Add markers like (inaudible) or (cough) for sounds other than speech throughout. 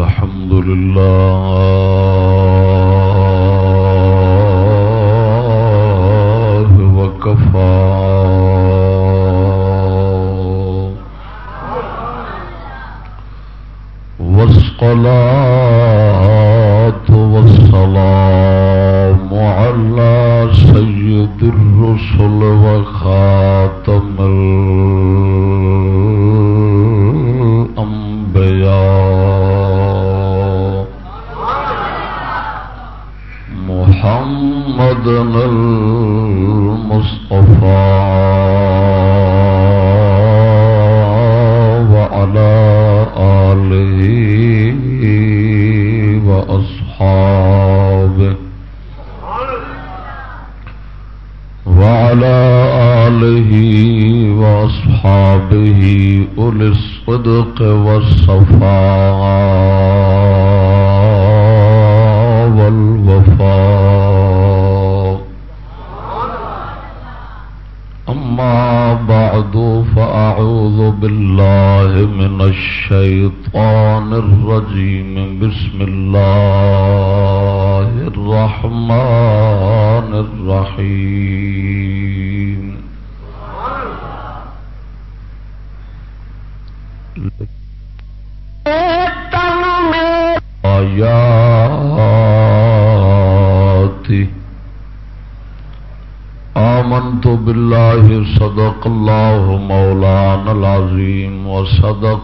الحمد لله. بسم الله الرحمن الرحيم. آياتي آمنت بالله صدق الله مولانا العظيم وصدق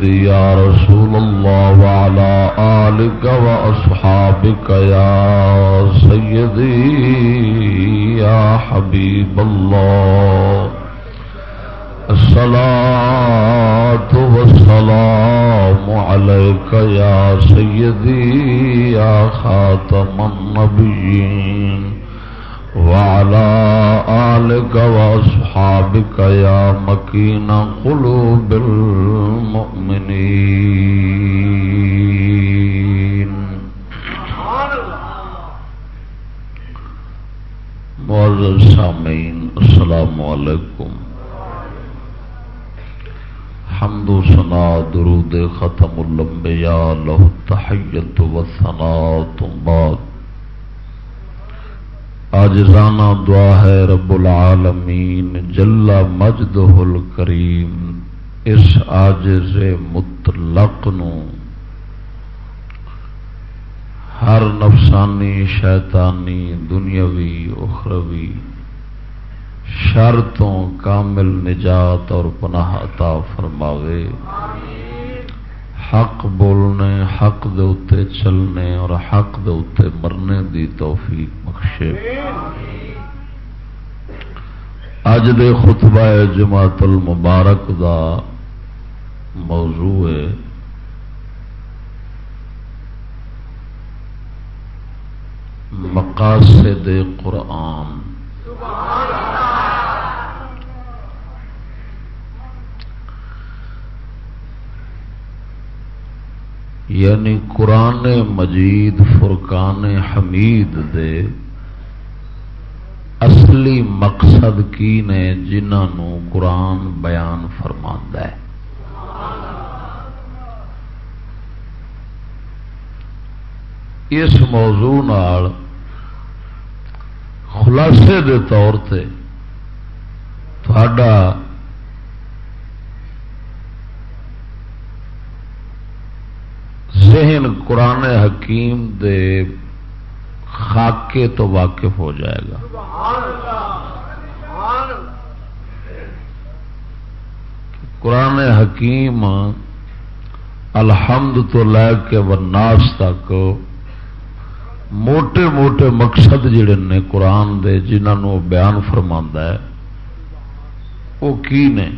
سيدي يا رسول الله وعلى آلك وأصحابك يا سيدي يا حبيب الله. الصلاة والسلام عليك يا سيدي يا خاتم النبيين. وعلى آلك وأصحابك يا مكين قلوب المؤمنين. معزز سامعین، السلام علیکم. حمد و ثنا، درود ختم الانبیاء له التحیت و ثناء بعد آجزانہ دعا ہے رب العالمین، جل مجدہ الکریم۔ اس آجز مطلق نو۔ ہر نفسانی، شیطانی، دنیاوی، اخروی، شر تو کامل نجات اور پناہ عطا فرماوے۔ حق بولنے، حق دے اتے چلنے اور حق دے اتے مرنے دی توفیق۔ بخشے اج دے خطبہ جماعت المبارک دا موضوع ہے۔ مقاصد قرآن۔ یعنی قرآن مجید، فرقان حمید دے اصلی مقصد کی نے جنہوں قرآن بیان فرما ہے۔ اس موضوع نال خلاصے دے طور سے تھوڑا ذہن قرآن حکیم دے خاکے تو واقف ہو جائے گا۔ قرآن حکیم الحمد تو لے کے وناس تک موٹے موٹے مقصد جڑے نے قرآن دے جنہوں بیان فرما ہے، وہ کی نے؟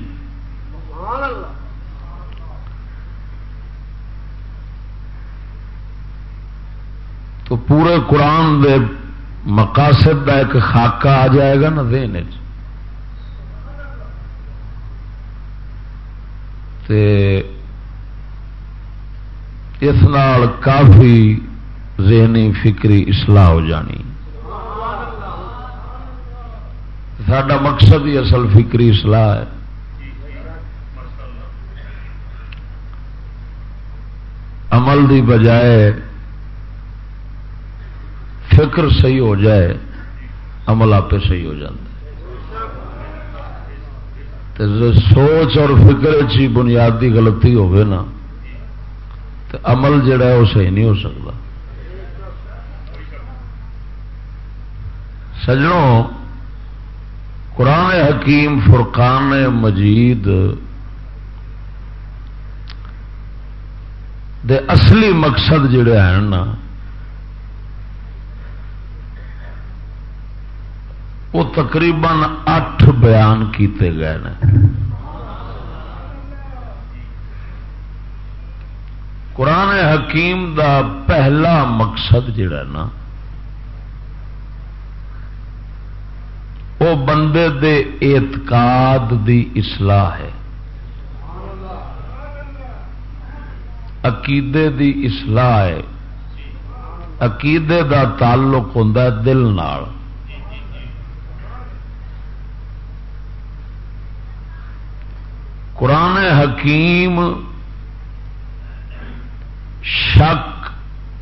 تو پورے قرآن دے مقاصد کا ایک خاکہ آ جائے گا نا دین اس نال کافی ذہنی فکری اصلاح ہو جانی۔ سڈا مقصد ہی اصل فکری اصلاح ہے۔ عمل دی بجائے فکر صحیح ہو جائے، عمل آپ صحیح ہو جاتا سوچ اور فکر چی بنیادی غلطی ہوگی نا تو عمل جڑا ہے وہ صحیح نہیں ہو سکتا۔ سجنوں قرآن حکیم فرقان مجید دے اصلی مقصد جڑے ہیں نا تقریباً اٹھ بیان کیتے گئے ہیں قرآن حکیم دا پہلا مقصد جڑا نا، وہ بندے دے اعتقاد دی اصلاح ہے۔ عقیدے دی اصلاح ہے۔ عقیدے دا تعلق ہوں دل نال۔ قرآن حکیم شک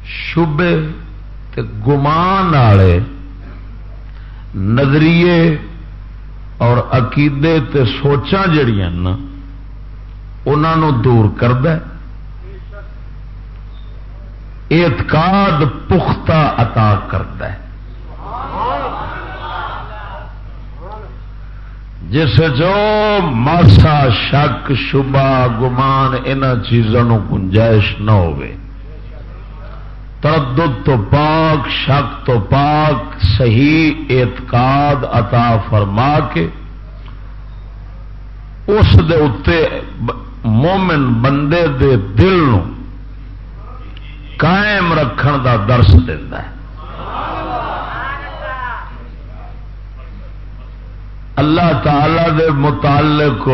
شبے تے گمان والے نظریے اور عقیدے تے سوچا جڑیاں نا انہوں دور کرد اعتقاد پختہ عطا کرد جس جو ماسا شک، شبہ، گمان ان چیزوں گنجائش نہ ہو تردد تو پاک، شک تو پاک، صحیح اعتقاد عطا فرما کے اس دے اتے مومن بندے دے دل نو قائم رکھن دا درس دینا ہے۔ اللہ تعالی دے متعلق،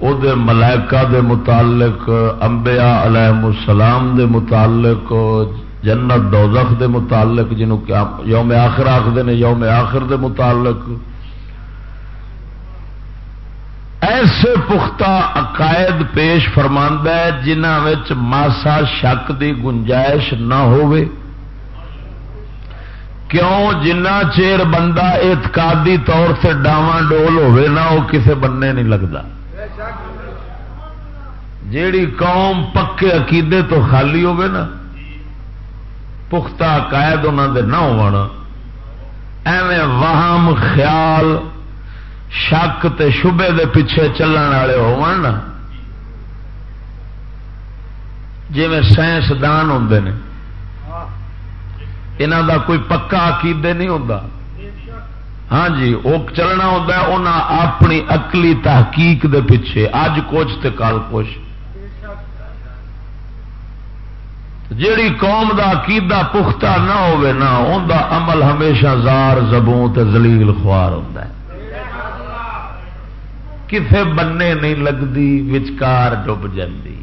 او دے ملائکہ دے متعلق، انبیاء علیہ السلام دے متعلق، جنت دوزخ دے متعلق، جنہوں یوم آخر آخر نے یوم آخر دے متعلق۔ ایسے پختہ عقائد پیش فرماندہ ہے جنہ ماسا شک دی گنجائش نہ ہوئے کیوں جنا چیر بندہ اعتقادی طور سے ڈاواں ڈول ہوے نا وہ کسے بننے نہیں لگتا؟ جیڑی قوم پکے عقیدے تو خالی ہوے نا، پختہ قائد انہوں دے نہ ہو وہم، خیال، شک تے شبے دے پیچھے چلن والے ہو جی سائنسدان ہوں نے یہاں دا کوئی پکا عقیدے نہیں ہوتا ہاں جی وہ چلنا ہوتا ہے انہیں اپنی اکلی تحقیق دے پیچھے۔ اج کچھ تے کل کچھ جیڑی قوم دا عقیدہ پختہ نہ ہوئے نا ان دا عمل ہمیشہ زار زبوں تے زلیل خوار ہوتا ہے۔ کسے بننے نہیں لگتی وچکار ڈب جاندی۔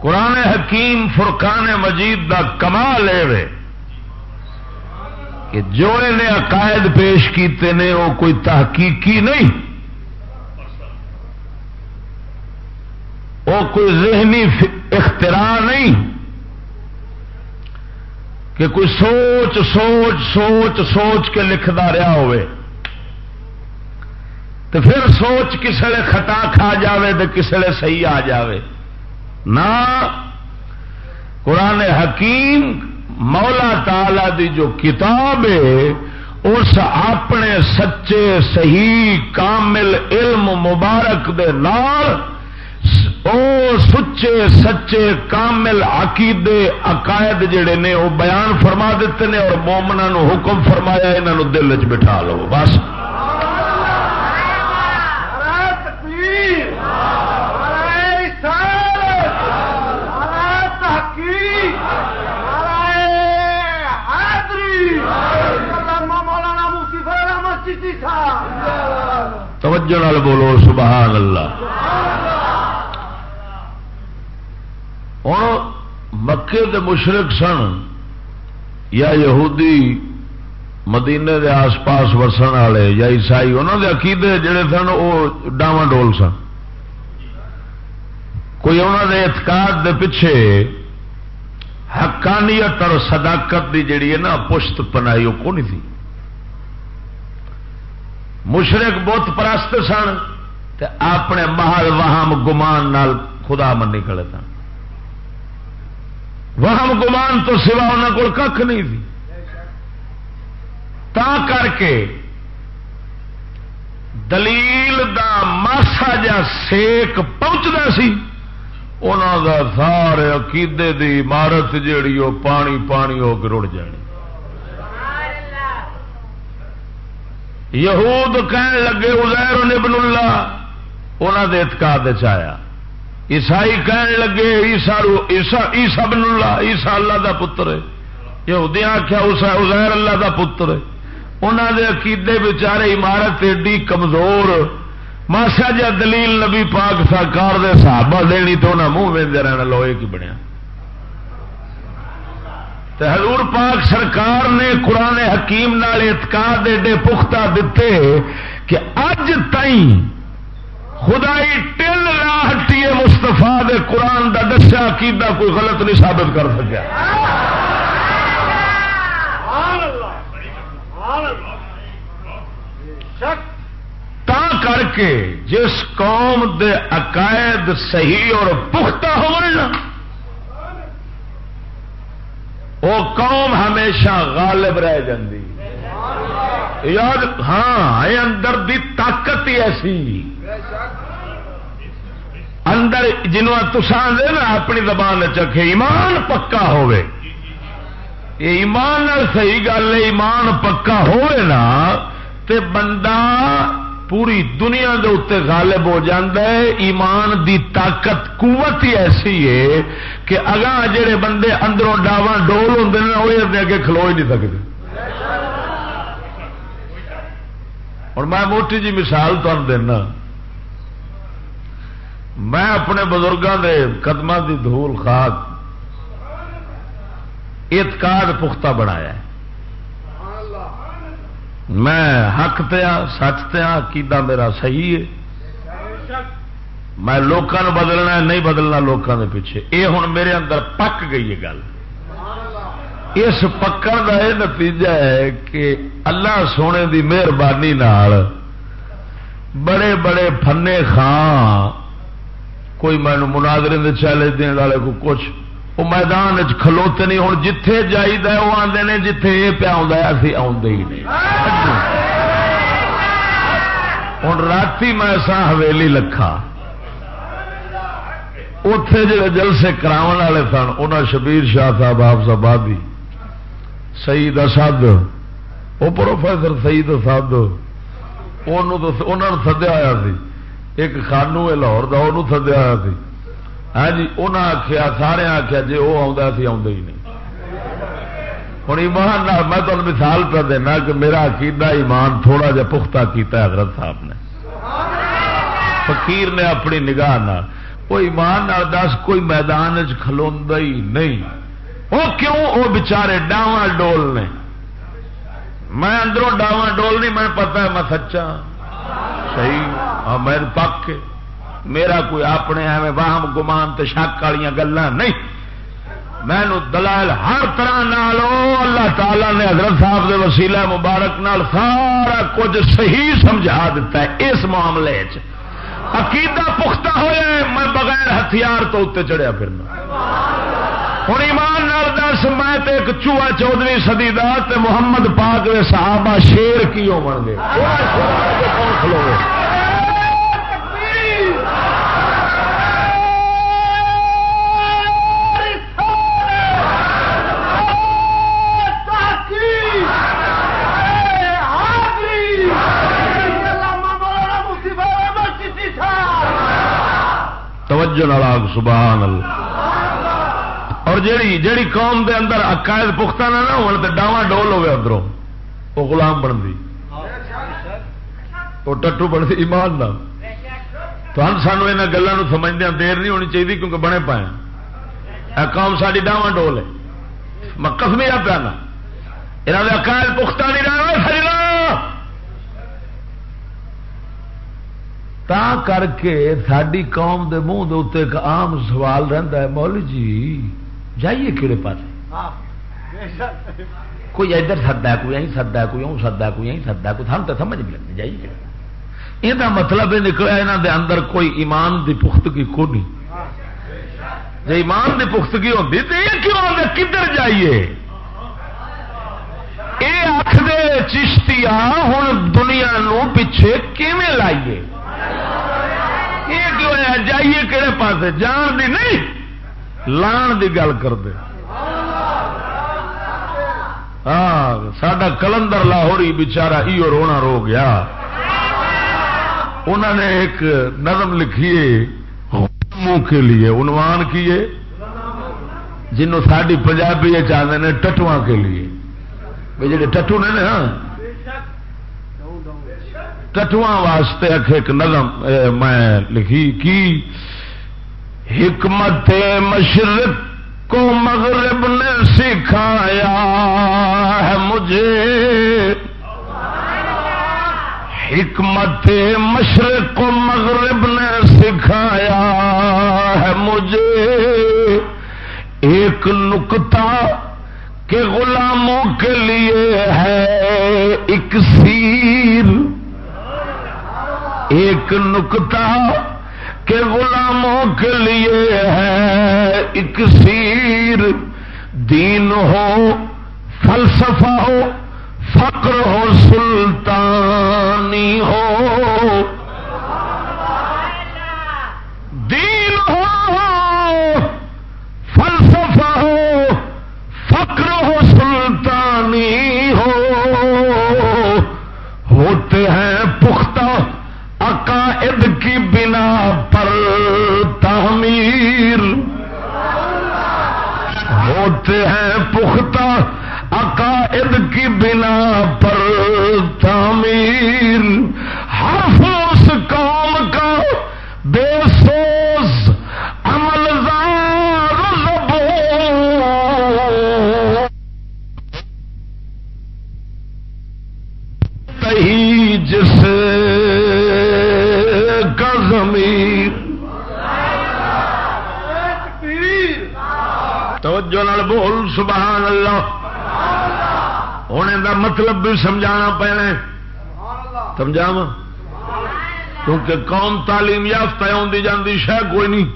قرآن حکیم فرقان مجید دا کمال ہے کہ جو نے عقائد پیش کیتے نے وہ کوئی تحقیقی نہیں۔ وہ کوئی ذہنی اختراع نہیں۔ کہ کوئی سوچ سوچ سوچ سوچ کے لکھتا رہا ہوئے۔ تو پھر سوچ کسی خطا کھا جاوے تو کسی صحیح آ جاوے۔ نہ قرآن حکیم مولا تالا دی جو کتاب ہے، اس اپنے سچے صحیح کامل علم مبارک دے نال، او سچے سچے کامل عقیدے، عقائد جڑے نے وہ بیان فرما دیتے ہیں اور مومنا حکم فرمایا یہاں دل چ بٹھا لو، بس۔ توجہ نال بولو، سبحان اللہ۔ ہوں، مکے دے مشرق سن یا یہودی مدینے دے آس پاس وسن والے یا عیسائی انہوں دے عقیدے جڑے سن، وہ ڈاواں ڈول سن۔ کوئی انہوں دے اعتقاد دے پیچھے حقانیت اور صداقت دی جڑی ہے نا، پشت پنائی وہ کون تھی؟ مشرق بت پرست سن تے اپنے محل وہم گمان نال خدا منی کھڑے سن۔ وہم گمان تو سوا انہوں کو کھ نہیں تھی۔ تا کر کے دلیل دا ماسا جا سیک پہنچتا سی انہوں دا سارے عقیدے دی عمارت جیڑی وہ پانی پانی ہو کے رڑ جانی۔ یہود کہن لگے ازیر ابن اللہ انہوں دے اعتقاد چیا عیسائی کہن لگے عیسا عیسا بن اللہ عیسا اللہ دا پتر ہے۔ یہودی آخیا ازیر اللہ دا پتر ہے۔ انہوں دے عقیدے بچارے عمارت ایڈی کمزور۔ ماسا جا دلیل نبی پاک سرکار دے صحابہ دینی تو انہیں منہ وے رہنا لوہے کی بنیا حضور پاک سرکار نے قرآن حکیم نال اعتقاد ایڈے پختہ دیتے کہ اج تائیں خدائی ٹل راہٹی مستفا دے قرآن دا دسیا عقیدہ کوئی غلط نہیں ثابت کر سکیا۔ تا کر کے جس قوم دے عقائد صحیح اور پختہ ہو وہ قوم ہمیشہ غالب رہ جاندی۔ یاد ہاں اندر دی طاقت ہی ایسی۔ اندر جنوں تسان دے نا، اپنی زبان چکھے، ایمان پکا ہوئے۔ یہ ایمان صحیح گل ہے، ایمان پکا ہوئے نا، تے بندہ پوری دنیا دے اتنے غالب ہو جاتا ہے۔ ایمان دی طاقت، قوت ہی ایسی ہے کہ اگاں جڑے بندے اندروں ڈاواں ڈول ہوں وہ اگے کھلو ہی نہیں سکتے اور میں موٹی جی مثال تمہیں دینا۔ میں اپنے بزرگوں کے قدم کی دھول خاک اعتقاد پختہ بنایا ہے۔ میں حق تیا سچ تیا کیدا میرا صحیح ہے۔ میں لوگوں بدلنا نہیں بدلنا لوگوں کے پیچھے۔ یہ ہوں میرے اندر پک گئی ہے گل۔ اس پکڑ کا یہ نتیجہ ہے کہ اللہ سونے کی مہربانی بڑے بڑے فنے خان کوئی مینو مناظرے چیلنج دن والے کو کچھ وہ میدان کھلوتے نہیں ہوں جتھے جائیے وہ آتے ہیں جتھے یہ پیا اسی آدھے ہی نہیں ہوں رات میں سا حویلی لکھا۔ اتے جڑے جلسے کرا والے سن انہیں شبیر شاہ صاحب آپ صاحب سعید اسد، وہ پروفیسر سعید اسد انہوں سدیا ہوا سی۔ ایک خانو ہے لاہور کا وہ سدیا ہوا سی۔ ہاں جی انہیں آخیا سارے آخیا جی وہ آتا ہی نہیں۔ ہوں ایمان میں تمہیں مثال پہ دینا کہ میرا عقیدہ ایمان تھوڑا جا پختہ کیتا حضرت صاحب نے۔ فقیر نے اپنی نگاہ وہ ایمان دس، کوئی میدان کھلو ہی نہیں۔ وہ کیوں؟ وہ بچارے ڈاواں ڈول نے۔ میں اندروں ڈاواں ڈول نہیں، میں پتا میں سچا صحیح ہاں میں پک میرا کوئی اپنے ایویں واہم گمان تو شک والی گلا نہیں۔ میں دلائل ہر طرح نالو اللہ تعالی نے حضرت صاحب دے وسیلہ مبارک نال سارا کچھ صحیح سمجھا دیتا ہے اس معاملے عقیدہ پختہ ہوئے میں بغیر ہتھیار تو اتنے چڑھیا پھرنا۔ ہوں ایمان نال دس میں ایک چوہا چودویں سدی دار محمد پاک دے صحابہ شیر کی ہو گے توجہ نالاگ سبحان اللہ۔ اور جیڑی جیڑی قوم دے اندر عقائد پختہ نہ نہ ہو ڈاواں ڈول ہوگا ادھر وہ غلام بن وہ ٹٹو بڑھتے ایمان نہ تو ہم سانو یہاں گلوں سمجھدہ دیر نہیں ہونی چاہیے کیونکہ بنے پائے ہاں۔ اے قوم ساری ڈاواں ڈول ہے۔ میں کسمیا پیانا۔ یہاں کا اکال پختہ نہیں رہا سجنا تا کر کے ساری قوم دے منہ دے ایک عام سوال رہتا ہے مول جی جائیے کہڑے پاس کوئی ادھر سدا کوئی اہ سدا کوئی اُن سدا کوئی اہ سدا کوئی سن تو سمجھ نہیں لگتی جائیے یہ مطلب یہ نکلا یہاں دے اندر کوئی ایمان دی پختگی کو نہیں جی ایمان دی پختگی ہوتی تو یہ کیوں آتے کدھر جائیے یہ آخ دے چشتی ہوں دنیا نو پیچھے کیویں لائیے یہ ہے جائیے کہڑے پاس جان دی نہیں، لان دی گل کر دے ہاں سڈا کلندر لاہوری بچارا ایو رونا رو گیا۔ انہوں نے ایک نظم لکھی منہ کے لیے عنوان کیے جنوں ساری پنجابی چاہتے ہیں ٹٹوا کے لیے۔ جڑے ٹٹو نے نا ٹٹوا واسطے ایک نظم میں لکھی کی؟ حکمت مشرق کو مغرب نے سکھایا ہے مجھے۔ حکمت مشرق و مغرب نے سکھایا ہے مجھے۔ ایک نکتا کہ غلاموں کے لیے ہے، ایک سیر۔ ایک نکتا کہ غلاموں کے لیے ہے ایک سیر۔ دین ہو، فلسفہ ہو، فقر ہو، سلطانی ہو۔ دین ہو، فلسفہ ہو، فقر ہوتے ہیں پختہ عقائد کی بنا پر تعمیر۔ حرف توجہ نال بول، سبحان اللہ۔ ہونے دا مطلب بھی سمجھا پینا سمجھاوا کیونکہ قوم تعلیم یافتہ آتی جاتی شہ کوئی نہیں۔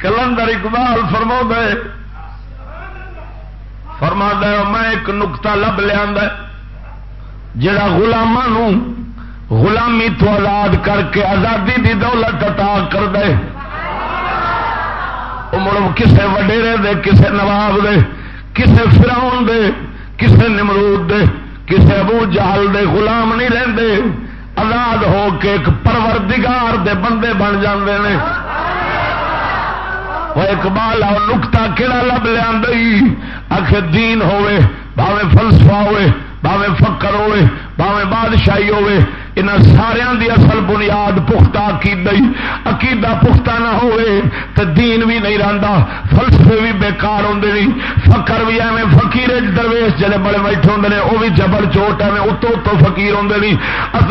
کلندر اقبال فرما دے فرما دے میں ایک نقتا لب لیا جڑا گلاما غلامی تو آزاد کر کے آزادی دی دولت عطا کر دے کسے وڈیرے دے، کسے نواب دے، کسے فراؤن دے، کسے نمرود دے، کسے ابو جہل دے، غلام نہیں رہندے۔ آزاد ہو کے ایک پروردگار دے بندے بن جاندے نے۔ وہ اقبال آؤ نکتا کہڑا لب لیا آخ دین ہوے بھاوے فلسفہ ہوے بھاوے فکر ہوے بھاوے بادشاہی ہوے ان سارا دی اصل بنیاد پختہ عقیدہ عقیدہ پختہ نہ ہوئے تو دین بھی نہیں رہتا فلسفے بھی بےکار ہوں نہیں فکر بھی ایویں فکیر درویش جڑے بڑے بیٹھے ہوں نے وہ بھی جبر چوٹ ایویں اتو اتو فکیر ہوں نہیں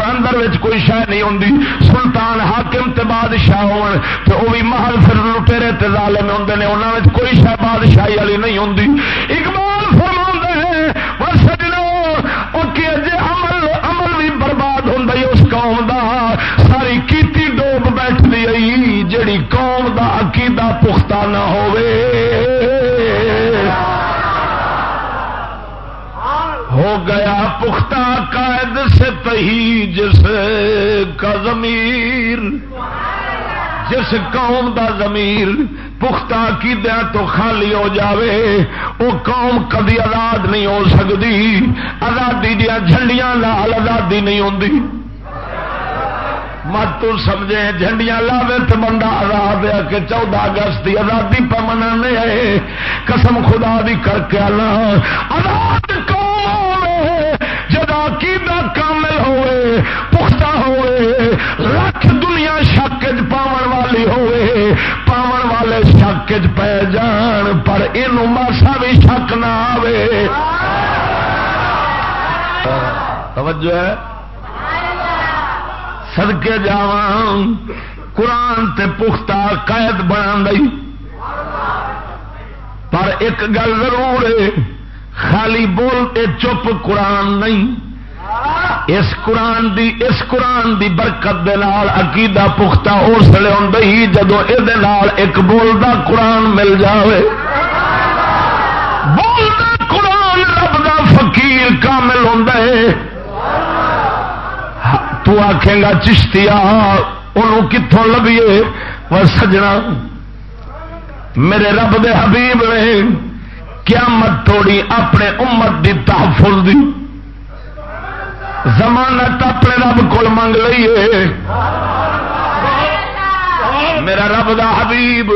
اندر کوئی شہ نہیں ہوں سلطان حاکم تے بادشاہ ہون تو وہ بھی محل پھر لٹےرے تے ظالم ہوں نے انہوں کوئی شہ بادشاہی والی نہیں ہوں اقبال فرما سجنوں عمل دی قوم دا عقیدہ پختہ نہ ہوئے؟ ہو گیا پختہ قائد سے تہی جس کا ضمیر۔ جس قوم دا ضمیر پختہ کی دیا تو خالی ہو جاوے، وہ قوم کدی آزاد نہیں ہو سکتی۔ آزادی دیا جھنڈیاں لال آزادی نہیں ہوتی مت تو سمجھے جھنڈیاں لاوے تو بندہ آزاد ہے کہ چودہ اگست کی آزادی پہ منانے قسم خدا دی کر کے آنا۔ آزاد کون جدا کی کامل ہوئے، پختہ ہوئے، لکھ دنیا شک پاون والی ہوئے، پاون والے شک پہ جان، پر یہ ماسا بھی شک نہ آوے۔ توجہ ہے۔ سدکے جا قرآن تے پختہ قید بنا پر ایک گل ضرور ہے، خالی بولتے چپ قرآن نہیں۔ اس قرآن دی، اس قرآن دی برکت دے نال عقیدہ پختہ اس لیے ہوں جدو یہ ایک بولتا قرآن مل جائے بولتا قرآن رب دا فقیر کامل ہوں تو آخے گا چشتیا ان کتوں لبیے وہ سجنا، میرے رب دے حبیب نے قیامت توڑی اپنے امت دی تحفظ دی۔ زمانت اپنے رب کو منگ لیے میرا رب دا حبیب۔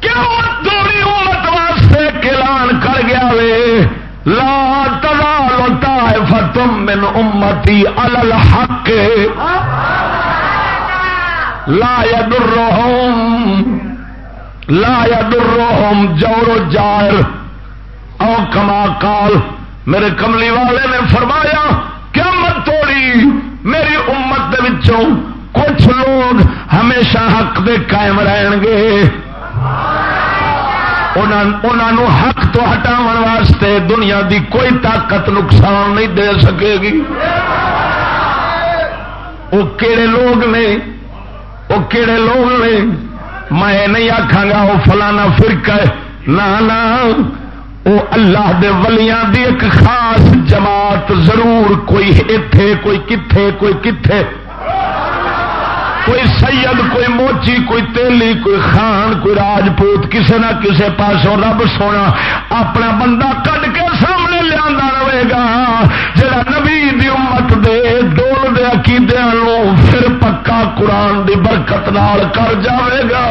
قیامت توڑی امت واسطے کلان کر گیا وے۔ لا تزال طائفتم من امتی علی الحق. لا يضرهم لا يضرهم جور جائر. او کما کال میرے کملی والے نے فرمایا کیا مت توڑی، میری امت دے وچوں کچھ لوگ ہمیشہ حق دے قائم رہن گے۔ انہوں حق تو ہٹاو واسطے دنیا دی کوئی طاقت نقصان نہیں دے سکے گی۔ وہ کہڑے لوگ نے وہ کہڑے لوگ نے میں نہیں آخا گا وہ فلانا فرق نہ وہ اللہ دے ولیاں دی ایک خاص جماعت ضرور کوئی اتے کوئی کتھے کوئی کتھے۔ کوئی سید کوئی موچی کوئی تیلی کوئی خان کوئی راجپوت کسی نہ کسی پاسوں رب سونا اپنا بندہ کٹ کے سامنے لیا رہے گا۔ جا نبی دی امت دے ڈول دے عقیدے پھر پکا قرآن دی برکت نال کر جاوے گا۔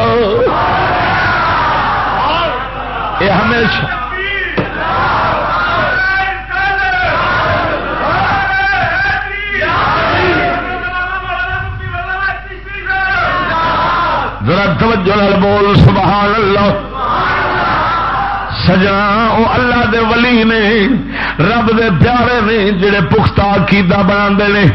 یہ ہمیشہ توجہ لال بول سبحان اللہ سجنا وہ اللہ دے ولی نے، رب دے پیارے نے جڑے پختہ عقیدہ بنا نے۔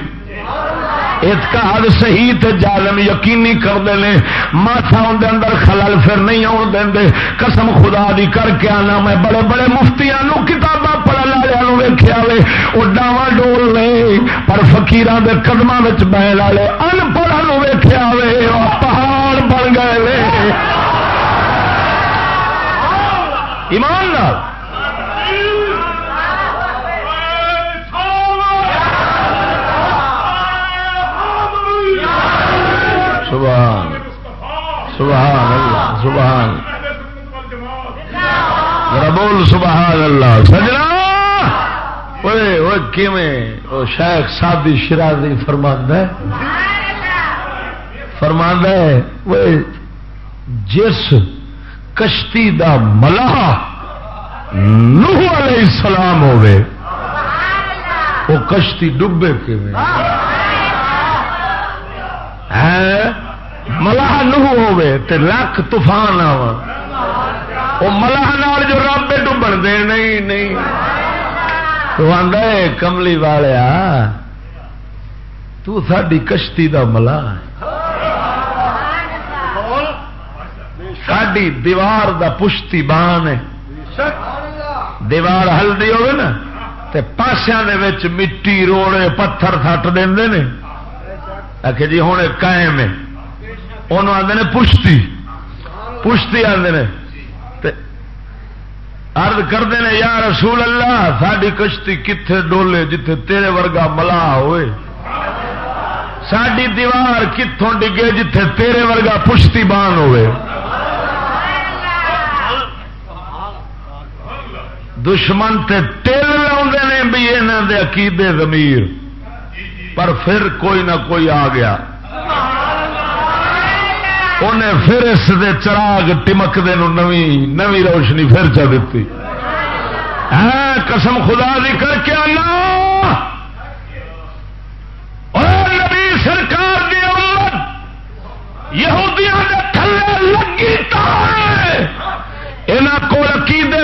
اتقاد صحیح تے جالم یقینی کرتے ہیں ماسا اندر اندر خلل پھر نہیں آن دیں قسم خدا دی کر کے آنا میں بڑے بڑے مفتیاں نو کتاباں پڑھن والوں ویخیا وے۔ وہ ڈاواں ڈول نے، پر فکیران کے قدم بہن والے ان پڑھا ویخیا وے۔ پہاڑ بن گئے ایمان لال۔ سبحان۔ سبحان اللہ، سبحان۔ بول سبحان اللہ۔ سجنا۔ وہ شیخ سادی شرازی فرماند ہے۔ فرماند ہے، وہ جس کشتی دا ملا نوح علیہ السلام ہوئے وہ کشتی ڈبے کے ملاح نو ہوے لکھ طوفان آ ملاح جو رب ڈبن دے، نہیں نہیں۔ تو آدھا کملی والیا، تو ساری کشتی دا ملا ساری دیوار دا پشتی بان ہے۔ دیوار ہلدی ہوگی نا پاسیا مٹی روڑے، پتھر سٹ دے آخ جی ہوں قائم ہے۔ انہوں آتے ہیں پشتی۔ پشتی آتے ہیں ارد کرتے ہیں یا رسول اللہ ساری کشتی کتنے ڈولے جتھے تیرے ورگا ملا ہوئے۔ ساری دیوار کتوں ڈگے جتھے تیرے ورگا پشتی بان ہوئے۔ دشمن تے تل لا بھی یہاں دے عقیدے زمیر پر پھر کوئی نہ کوئی آ گیا۔ انہیں پھر اس دے چراغ ٹمکتے نوی نوی روشنی پھر چا دیتی۔ ہاں قسم خدا دی کر کے آنا۔ نبی سرکار دی امت یہودیاں دے تھلے لگی تا یہاں کو عقیدے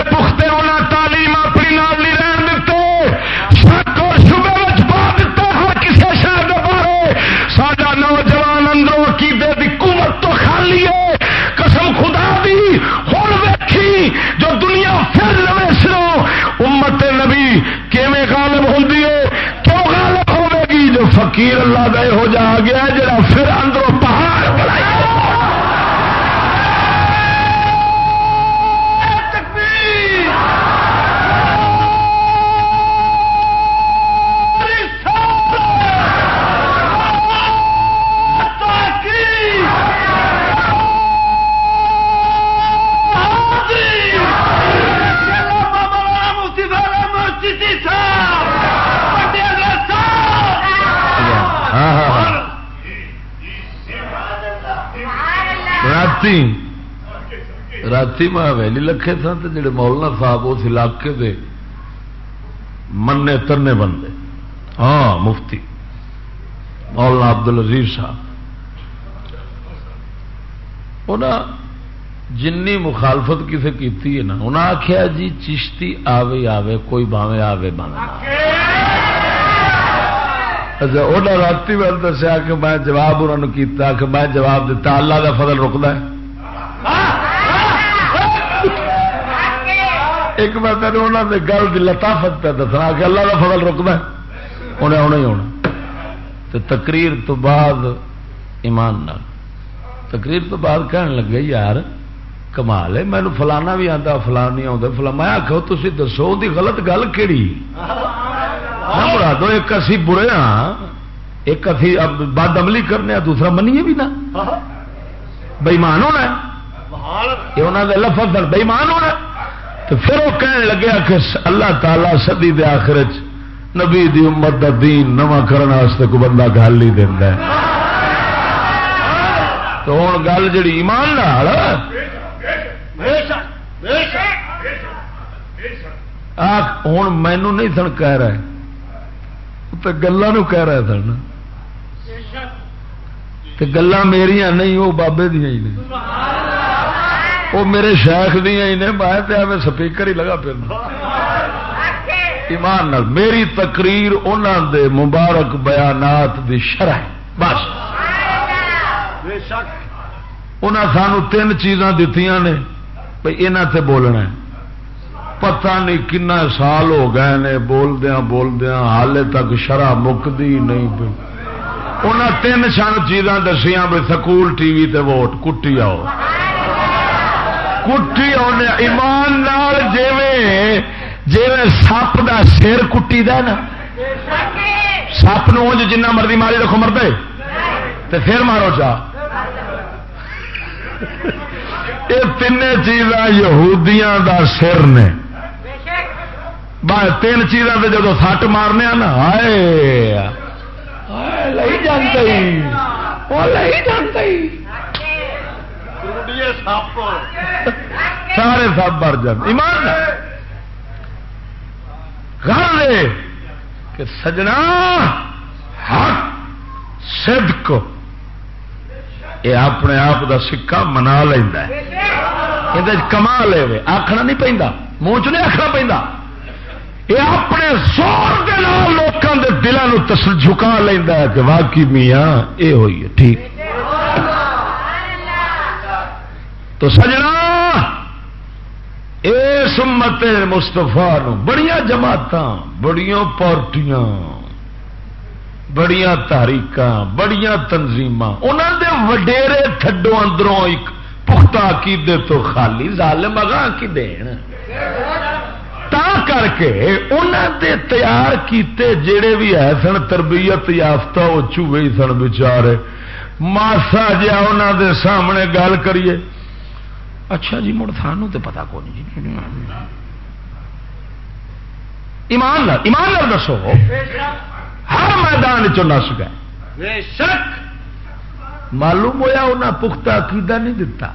رات میں ویلی لکھے سن تو جڑے مولانا صاحب اس علاقے دے منے ترنے بندے ہاں مفتی مولانا ابدل عزیز صاحب جن مخالفت کسی کی نا انہیں آخیا جی چشتی آوے آوے کوئی باوے آوے باوے اچھا وہ رات میں دسیا کہ میں جواب انہوں نے کیتا کہ میں جواب دیتا اللہ کا فضل رکتا ہے ایک میں تین انہوں نے گل کی لطافت پہ دسنا کہ اللہ کا فضل رکتا انہیں آنا ہی ہونا۔ تو تقریر تو بعد ایمان نال۔ تقریر تو بعد کہنے لگے، یار، کمال ہے مینو فلانا بھی آتا فلان نہیں آتا فلاں، میں آخو تھی دسو دی غلط گل کہڑی مرادو ایک اسی برے ہاں ایک اسی بد عملی کرنے ہاں، دوسرا منیے بھی نا بےمان ہونا یہ انہوں نے لفظ بےمان ہونا تو پھر وہ کہنے لگے کہ اللہ تعالی سدی دے آخر نبی دی امت دا دین نواں کرنے کو بندہ گل ہی دینا تو ہوں گل جڑی ایمان نال۔ ہوں مینو نہیں سن کہہ رہے۔ تو گلوں کہہ رہے سن گلا میرا نہیں، وہ بابے دیا ہی نہیں۔ وہ میرے شیخ دیا ہی نے میں سپیکر ہی لگا پھر ایمان نال میری تقریر انہوں دے مبارک بیانات دی شرح بس۔ انہیں سانو تین چیزاں دیتی نے بھائی یہاں سے بولنا ہے۔ پتہ نہیں کنا سال ہو گئے نے بولدیا بولدیا حال تک شرح مکتی نہیں پی انہیں تین چند چیزاں دسیا بھی سکول ٹی وی تے ووٹ کٹی آؤ۔ کٹی آنے ایمان نال جیویں جیویں سپ دا سر کٹی دا نا سپ نو جنہ مرضی ماری رکھو مردے تے پھر مارو چاہ یہ تین چیزاں یہودیاں دا سر نے تین چیزاں سے جب سٹ مارنے نا سارے سب مر جان۔ ایمان گھر کہ سجنا حق، صدق۔ یہ اپنے آپ کا سکا منا لینا یہ کما لے آخنا نہیں پہ منہ چ نہیں آخنا پہ یہ اپنے سور کے لوگوں کے دلوں جھکا لینا کہ واقعی میاں یہ ہوئی ہے، ٹھیک۔ تو سجنا۔ اس مت مستفا بڑی جماعت بڑیاں پارٹیاں بڑیا تاریخ بڑیا تنظیم انہوں دے وڈیرے تھڈو اندروں ایک پختہ عقیدے تو خالی ظالم اگاں کی دین؟ تا کر کے انہوں دے تیار کیتے جڑے بھی ہے سن تربیت یافتہ وہ چوہے سن بچارے۔ ماسا جا انہوں دے سامنے گل کریے۔ اچھا جی مڑ سانو تو پتا کون جی۔ ایمان ایمان دسو۔ ہر میدان چ نس گئے۔ معلوم ہوا انہیں پختہ عقیدہ نہیں دتا۔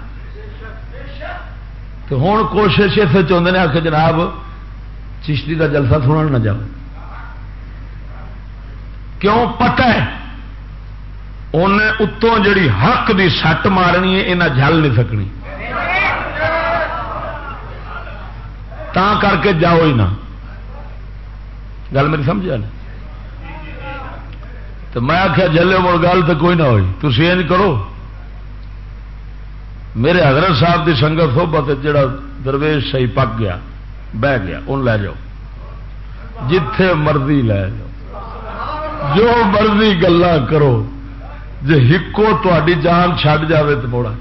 تو ہوں کوشش اتنے چاہتے ہیں آ کے جناب، چشتی کا جلسہ سننے نہ جاؤ۔ کیوں؟ پتہ ہے، انہیں اتوں جڑی حق دی سٹ مارنی ہے یہاں جل نہیں سکنی۔ تا کر کے جاؤ ہی نہ گل میری سمجھا نہیں تو میں آخیا جلے مڑ گل تو کوئی نہ ہوئی۔ تھی یہ کرو۔ میرے حضرت صاحب کی سنگت ہو بت جا درویش صحیح پک گیا، بہ گیا ان لے جاؤ۔ جتھے مرضی لے جو مرضی گلا کرو جی ہکو تاری جان چھڈ جائے تو موڑا۔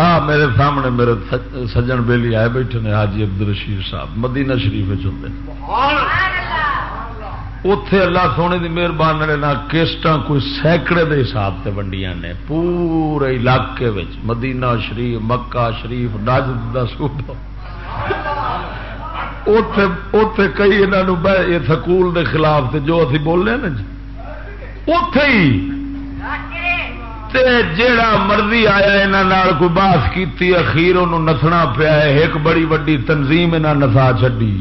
ہاں میرے سامنے میرے سجن بیلی آئے بیٹھے نے، حاجی عبد الرشید صاحب، مدینہ شریف ہوں اتے اللہ سونے کی مہربانی کیسٹ کوئی سینکڑے کے حساب سے ونڈیاں نے، پورے علاقے مدینہ شریف، مکہ شریف ناجد کا صوبہ۔ اتے کئی یہ سکول کے خلاف جو اسی بولنے نا جی اتے ہی۔ تے جیڑا مرضی آیا یہاں کوئی باس کی اخیر ان نسنا پیا ایک بڑی وڈی تنظیم یہاں نسا چڈی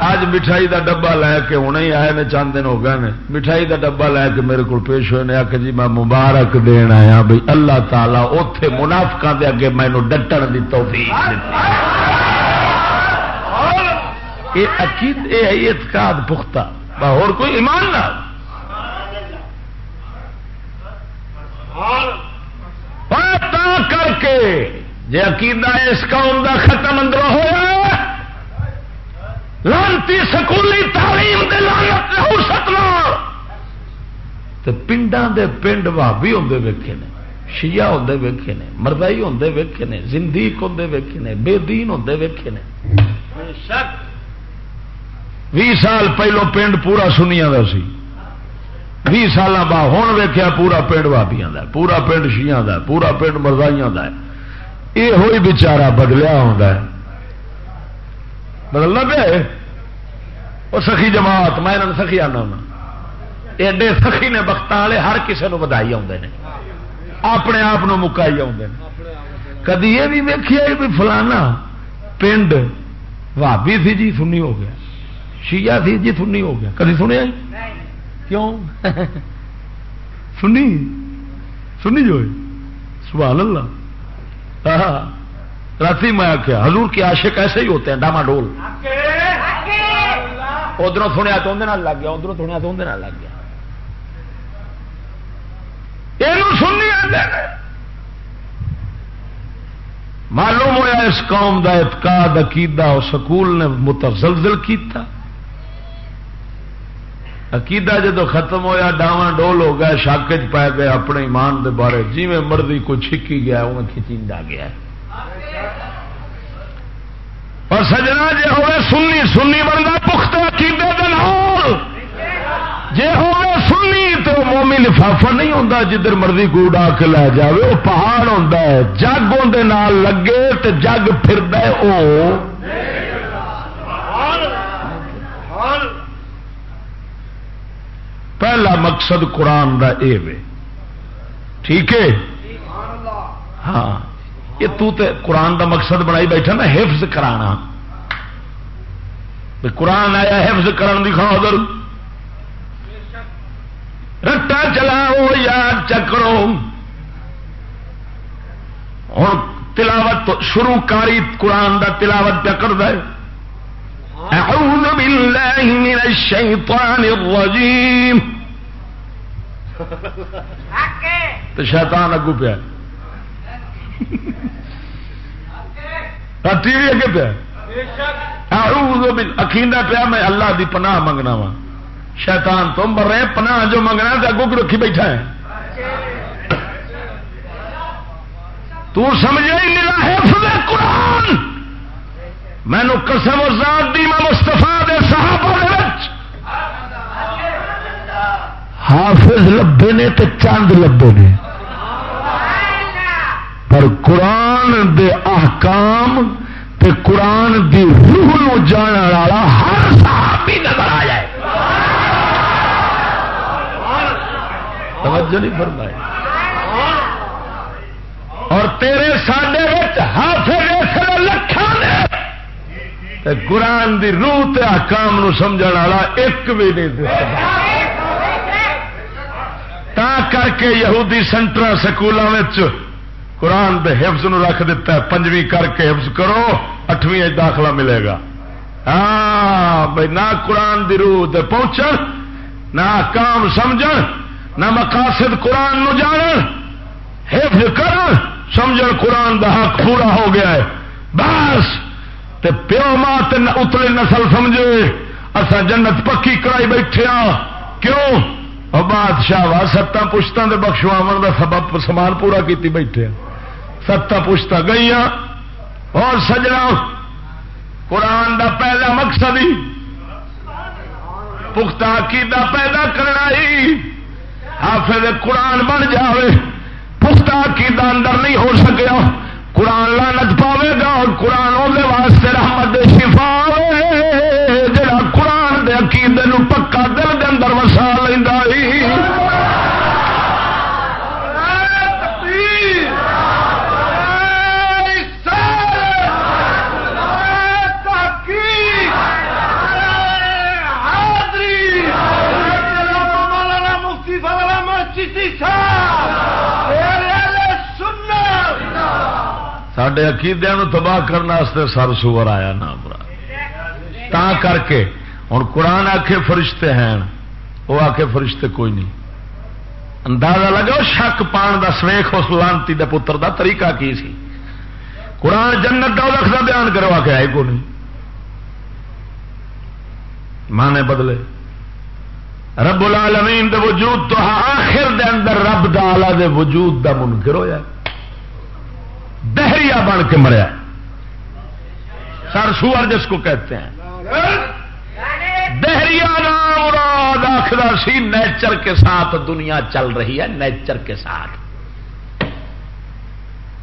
اج مٹھائی دا ڈبا لے کے ہوں ہی آئے نے، چند دن ہو گئے نے۔ مٹھائی دا ڈبا لے کے میرے کو پیش ہوئے نے آ جی میں مبارک دین آیا بھائی اللہ تعالی اتے منافقا دے اگے مینو ڈٹن کی توفیق یہ عقید، یہ ہے اعتقاد پختہ۔ اور کوئی ایمان نہ کر کے جی عقیدہ اس قوم کا ختم اندر ہوا لانتی سکولی تعلیم دے لانت پنڈا دے پنڈ بھابی ہوں ویکے نے شیعہ ہوں ویکے نے مردائی ہوں ویکے نے زندیق ہوں ویکے نے بے دین ہوں ویکے نے۔ بھی سال پہلو پنڈ پورا سنیا کا سی۔ بھی سال بعد ہوں ویکیا پورا پنڈ بابیا پورا پنڈ شیا پورا پنڈ مردائیاں یہ ہوئی بچارا بدلیا ہوں بدلنا پیا وہ سخی جماعت، میں سخی آنا ہونا ایڈے سخی نے بخت والے ہر کسی کو بدائی آتے ہیں اپنے آپ مکائی آتے ہیں کدی یہ بھی ویکیا بھی فلانا پنڈ بھابی سی جی سنی ہو گیا۔ شیعہ سی جی سنی ہو گیا۔ کدی سنیا جی؟ کیوں؟ سنی؟ سنی جو سبحان اللہ۔ رات میں آخیا حضور کے عاشق ایسے ہی ہوتے ہیں، ڈاما ڈول ادھر سنیا تو اندر لگ گیا ادھر سنیا تو اندر لگ گیا۔ معلوم ہوا اس قوم کا اعتقاد، عقیدہ سکول نے متزلزل کیتا۔ عقیدہ جدو ختم ہویا، ڈاواں ڈول ہو گیا، شاک پی گئے اپنے ایمان دے بارے جی میں مرضی کوئی چھکی گیا وہ کھچیندا گیا۔ اور سجنا جی ہوئے سنی سنی بنتا پختہ عقیدے دال جی ہوئے سنی تو مومی لفافا نہیں ہوتا جدھر مرضی گوڑ آ کے لے جائے وہ پہاڑ ہوتا ہے جگ اندر لگے تو جگ پھر او۔ پہلا مقصد قرآن کا یہ ٹھیک ہے؟ ہاں۔ یہ تو تے قرآن دا مقصد بنائی بیٹھا نا حفظ کرانا۔ قرآن آیا حفظ کرن دی خاطر۔ رٹا چلاؤ، یاد چکرو۔ ہوں تلاوت شروع کاری، قرآن دا تلاوت پہ کر دے اعوذ باللہ من الشیطان الرجیم تو شیطان اگو پیا. ٹی وی اگے پیا. اخیندا پیا میں اللہ دی پناہ منگنا وا شیطان تم مر رہے پناہ جو منگنا تو اگو رکھی بیٹھا ہے؟ تو سمجھے میرا حفظ قرآن! مینو قسم و ذات دی میں مستفا دے صحابہ وچ۔ حافظ لبے نے تو چاند لبے نے۔ پر قرآن دے احکام تے قرآن دی روح نو جان والا ہر صحابی نظر آ جائے۔ توجہ نہیں فرمائے اور تیرے ساڈے حافظ لکھان قرآن دی روح تے احکام نو سمجھ والا ایک بھی نہیں تا کر کے یہودی سینٹر سکولوں قرآن دے حفظ نو رکھ دیتا ہے، پنجویں کر کے حفظ کرو، اٹھویں داخلہ ملے گا۔ ہاں بھائی نہ قرآن دی روح دے پہنچ نہ کام سمجھ نہ مقاصد قرآن نو جان حفظ کر سمجھ قرآن دا حق پورا ہو گیا ہے۔ بس! تے پیو ماں اتلے نسل سمجھے۔ اصا جنت پکی کرائی بیٹھے ہاں۔ کیوں؟ اور بادشاہ وا ستاں پشتوں کے بخشواو کا سبب سامان پورا کیتی بیٹھے ہاں۔ ستاں پشت گئی ہاں۔ اور سجنا۔ قرآن دا پہلا مقصد ہی۔ پختہ عقیدہ پیدا کرنا ہی۔ حافظ قرآن بن جاوے۔ پختہ عقیدہ اندر نہیں ہو سکیا۔ قرآن لانت پاوے گا اور قرآن واسطے رحمت شفا سڈے عقیدے تباہ کرنے سر سور آیا نا برا تا کر کے ہوں قرآن آخے فرشتے ہیں وہ آ کے فرشتے کوئی نہیں اندازہ لگا شک پان کا سویخ اس لانتی دے پتر دا طریقہ کی سی قرآن جنت کا لکھ کا بیان کروا کے آئے کو نہیں مانے بدلے رب العالمین دے وجود تو آخر دے اندر رب دالا دے وجود دا منکر ہویا دہریا بن کے مریا۔ سر سور جس کو کہتے ہیں۔ دہریا نام مراد آخر سی نیچر کے ساتھ دنیا چل رہی ہے، نیچر کے ساتھ۔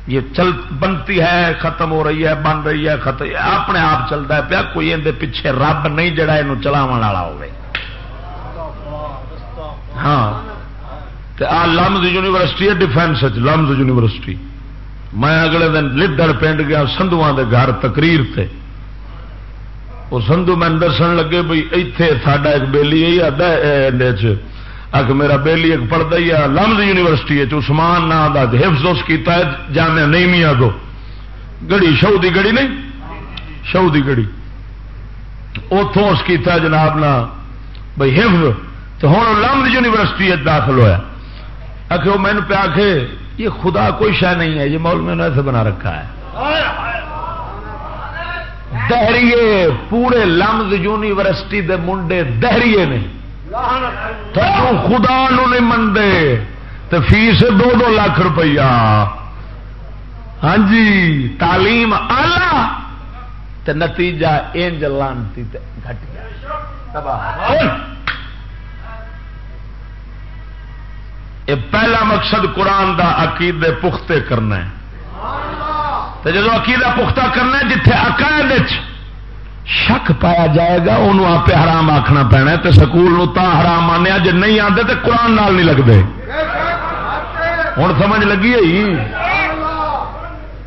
یہ چل بنتی ہے، ختم ہو رہی ہے، بن رہی ہے، ختم۔ اپنے آپ چلتا ہے پیا، کوئی اندر پیچھے رب نہیں جڑا یہ چلاو والا ہوگی ہاں۔ لمز یونیورسٹی ہے، ڈیفینس لمز یونیورسٹی۔ میں اگلے دن لڈر پنڈ گیا سندھو کے گھر تقریر تے۔ وہ سندھو میں دسن لگے بھائی اتے ساڈا ایک بےلی آ میرا بےلی ایک پڑھتا ہی ہے لمز یونیورسٹی عثمان نام کا حفظ اس کیتا ہے جامع نہیں میاں گڑی، شو دی گڑی نہیں؟ شو دی گڑی۔ اتوں اس کیتا جناب نا بھائی حفظ۔ تو ہوں لمز یونیورسٹی داخل ہوا آخ وہ مینو پیا کے یہ خدا کوئی شہ نہیں ہے، یہ مول میں نے ایسے بنا رکھا ہے۔ دہریے، پورے لمز یونیورسٹی دے منڈے دہریے نے۔ خدا نو نہیں منتے تو فیس دو دو لاکھ روپیہ۔ ہاں جی تعلیم آلہ تو نتیجہ انج لانتی گھٹ گیا۔ یہ پہلا مقصد قرآن دا عقیدے پختے کرنا ہے۔ تو جب عقیدہ پختہ کرنا جتھے عقائد شک پایا جائے گا انہوں آپ حرام آخنا پینا تو سکول تا حرام آنے جی نہیں آتے تو قرآن نال نہیں لگتے ہوں سمجھ لگی ہے؟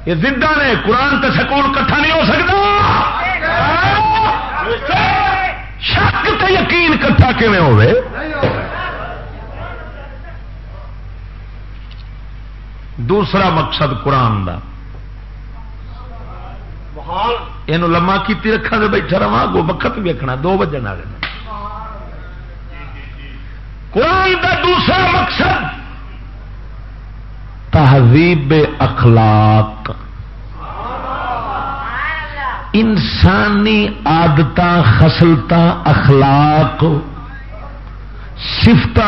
یہ زندہ نے قرآن تو سکول کٹھا نہیں ہو سکتا۔ شک تو یقین کٹھا کھے ہوئے دوسرا مقصد قرآن کا یہ لما کی رکھا تو بیٹھا رہا گو وقت ویکنا دو بجن والے قرآن کا دوسرا مقصد تہذیب اخلاق۔ انسانی آدت خسلت اخلاق سفت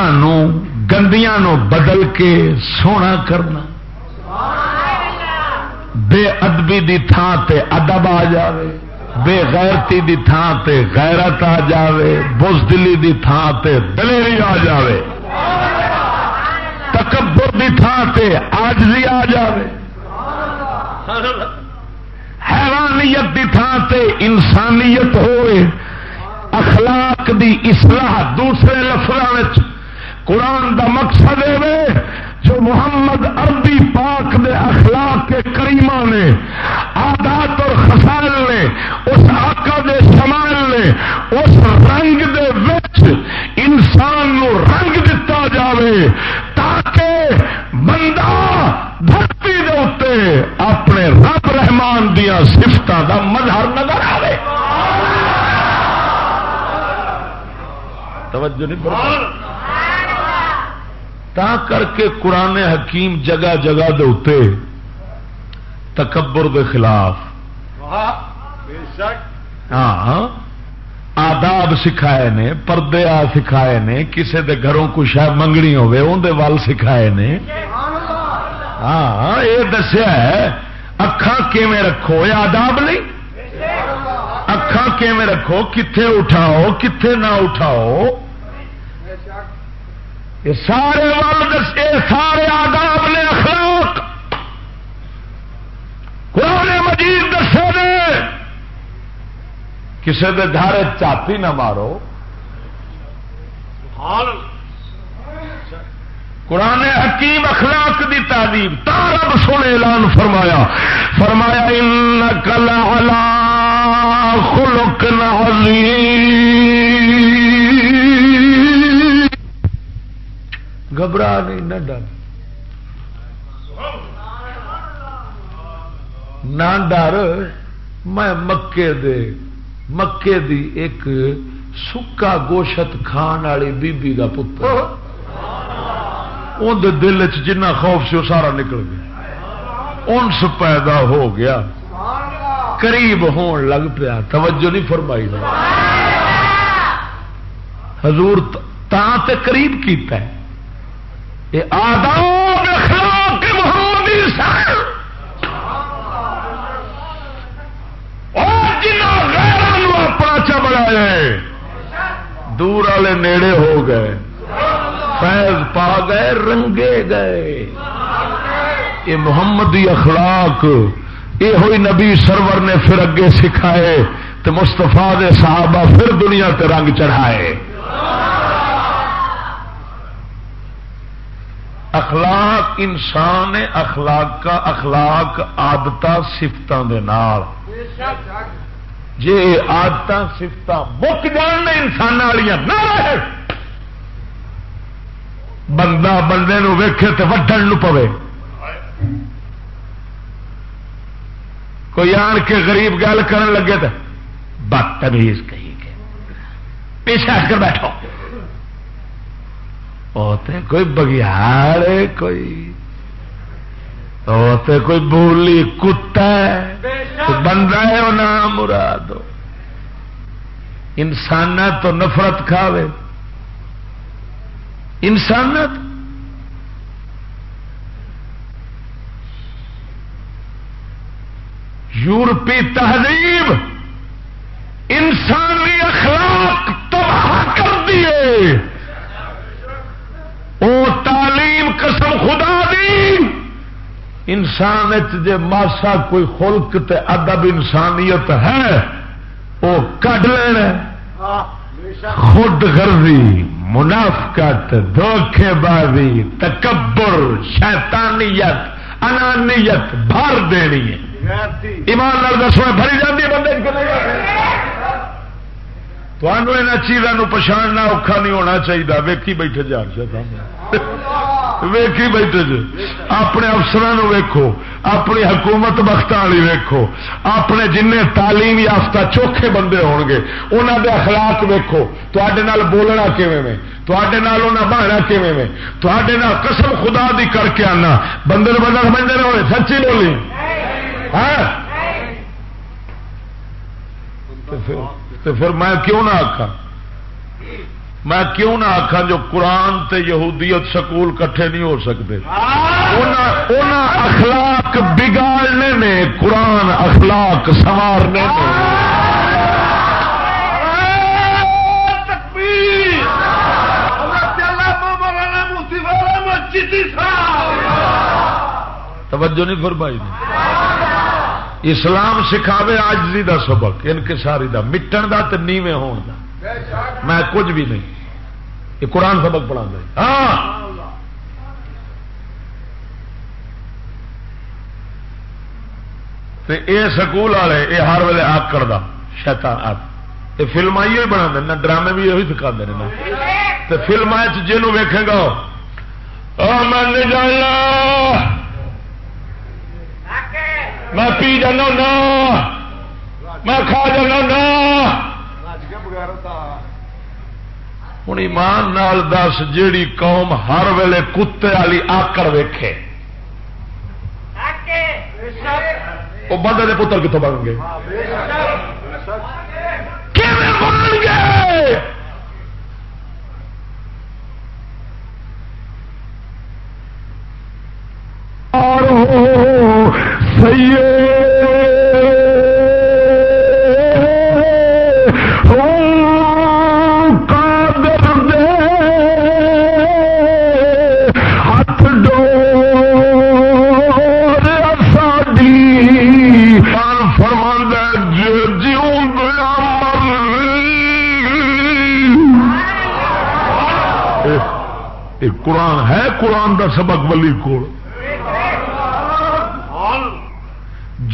گندیاں نو بدل کے سونا کرنا۔ بے ادبی دی تھان تے ادب آ جاوے بے غیرتی دی تھان تے غیرت آ جاوے، بزدلی دی تھان تے دلیری آ جاوے۔ تکبر دی تھان تے آجزی آ جاوے۔ حیرانیت دی تھان تے انسانیت ہوئے۔ اخلاق دی اصلاح دوسرے لفظ قرآن دا مقصد ہے جو محمد عربی پاک دے اخلاق کے کریمہ نے آدات اور خسال نے، اس آقا دے شمال نے، اس رنگ دے وچ انسان نو رنگ دتا جاوے تاکہ بندہ دھرتی دے اتے اپنے رب رحمان دیا سفتوں دا مظہر نظر آئے توجہ نہیں تا کر کے قرآن حکیم جگہ جگہ دے تکبر دے خلاف۔ ہاں۔ آداب سکھائے نے پردے آ سکھائے نے کسے دے گھروں کو شاید منگنی ہوے اندر ول سکھائے نے۔ ہاں یہ دسیا ہے اکھان کیویں رکھو؟ یہ آداب نہیں؟ اکھان کیویں رکھو؟ کتنے اٹھاؤ کتنے نہ اٹھاؤ؟ یہ سارے ول دسے سارے آداب نے اخلاق قرآن مجید دسے نے۔ کسی کے گھر چاپی نہ مارو۔ قرآن حکیم اخلاق دی تعلیم۔ تارب سونے اعلان فرمایا۔ فرمایا ان کلا خلق گھبرا نہیں نہ ڈر۔ نہ ڈر، میں مکے دے۔ مکے دی ایک سکا گوشت کھان والی بیبی کا پتر۔ اندر دل چ جنا خوف سے وہ سارا نکل گیا۔ انس پیدا ہو گیا۔ قریب ہون لگ پیا۔ توجہ نہیں فرمائی۔ حضور تا تے قریب کیتا ہے۔ یہ آداب اخلاق محمدی سر۔ اپنا چا بنایا دور والے نیڑے ہو گئے، فیض پا گئے، رنگے گئے۔ یہ محمدی اخلاق یہ ہوئی نبی سرور نے پھر اگے سکھائے تو مستفا دے صحابہ پھر دنیا تے رنگ چڑھائے۔ اخلاق، انسان اخلاق کا اخلاق آدت سفتوں کے جی آدت سفت مک جان انسان والی نہ رہے۔ بندہ بندے ویکھے تو وڈن پوے۔ کوئی آن کے غریب گل کرن لگے تو بدتمیز کہیں گے پیچھے ہٹ کر بیٹھو۔ کوئی بگیار کوئی کوئی بولی کتا ہے بندہ ہے وہ نام مراد انسان تو نفرت کھاوے۔ انسانت یورپی تہذیب انسانی اخلاق تباہ کر دیے۔ وہ تعلیم قسم خدا دی۔ انسان جے ماسا کوئی خلق تے ادب انسانیت ہے وہ کڈ لینا۔ خود غرضی منافقت دھوکھے بازی تکبر شیطانیت انانیت بھر دینی ہے۔ ایمان دسو بھری جاتی بندے تمہوں یہاں چیزوں پچھاڑنا اوکھا نہیں ہونا چاہیے ویکھی بیٹھے جان سے ویکھی بیٹھے جی۔ اپنے افسران ویکو اپنی حکومت بخت والی ویکو اپنے جن تعلیم یافتہ چوکھے بندے ہو گے انہوں دے اخلاق ویکو تے بولنا کیویں تے بہنا کیویں تے قسم خدا دی کر کے آنا۔ بندے بندہ سمجھتے رہے سچی بولی۔ ہاں؟ پھر میں کیوں نہ آخا میں کیوں نہ آخا جو قرآن تے یہودیت سکول کٹھے نہیں ہو سکتے؟ اخلاق بگاڑنے میں قرآن اخلاق سوارنے توجہ نہیں فرمائی اسلام سکھاوے آجزی دا سبق انکساری دا، مٹن دا تے نیویں ہون دا۔ میں کچھ بھی نہیں۔ یہ قرآن سبق پڑھا دے۔ ہاں۔ یہ سکول والے یہ ہر ویلے آگ کرتا شیطان آگ یہ فلم ہی بنا دینا ڈرامے بھی یہ سکھا دے تو فلم جنوں ویکے گا۔ میں نہیں جانا میں پی جانا میں کھا جانا ہوں ایمان نال دس جیڑی قوم ہر ویلے کتے والی آکڑ ویکھے۔ وہ بندے کے پتر کتوں بن گئے؟ اور قرآن ہے قرآن کا سبق ولی کو جیوں مر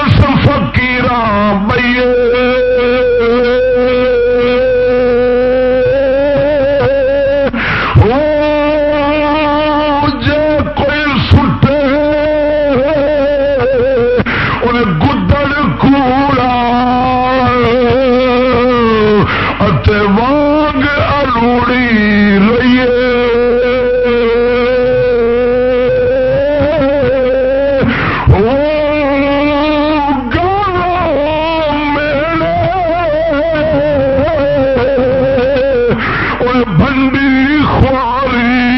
بھی خواری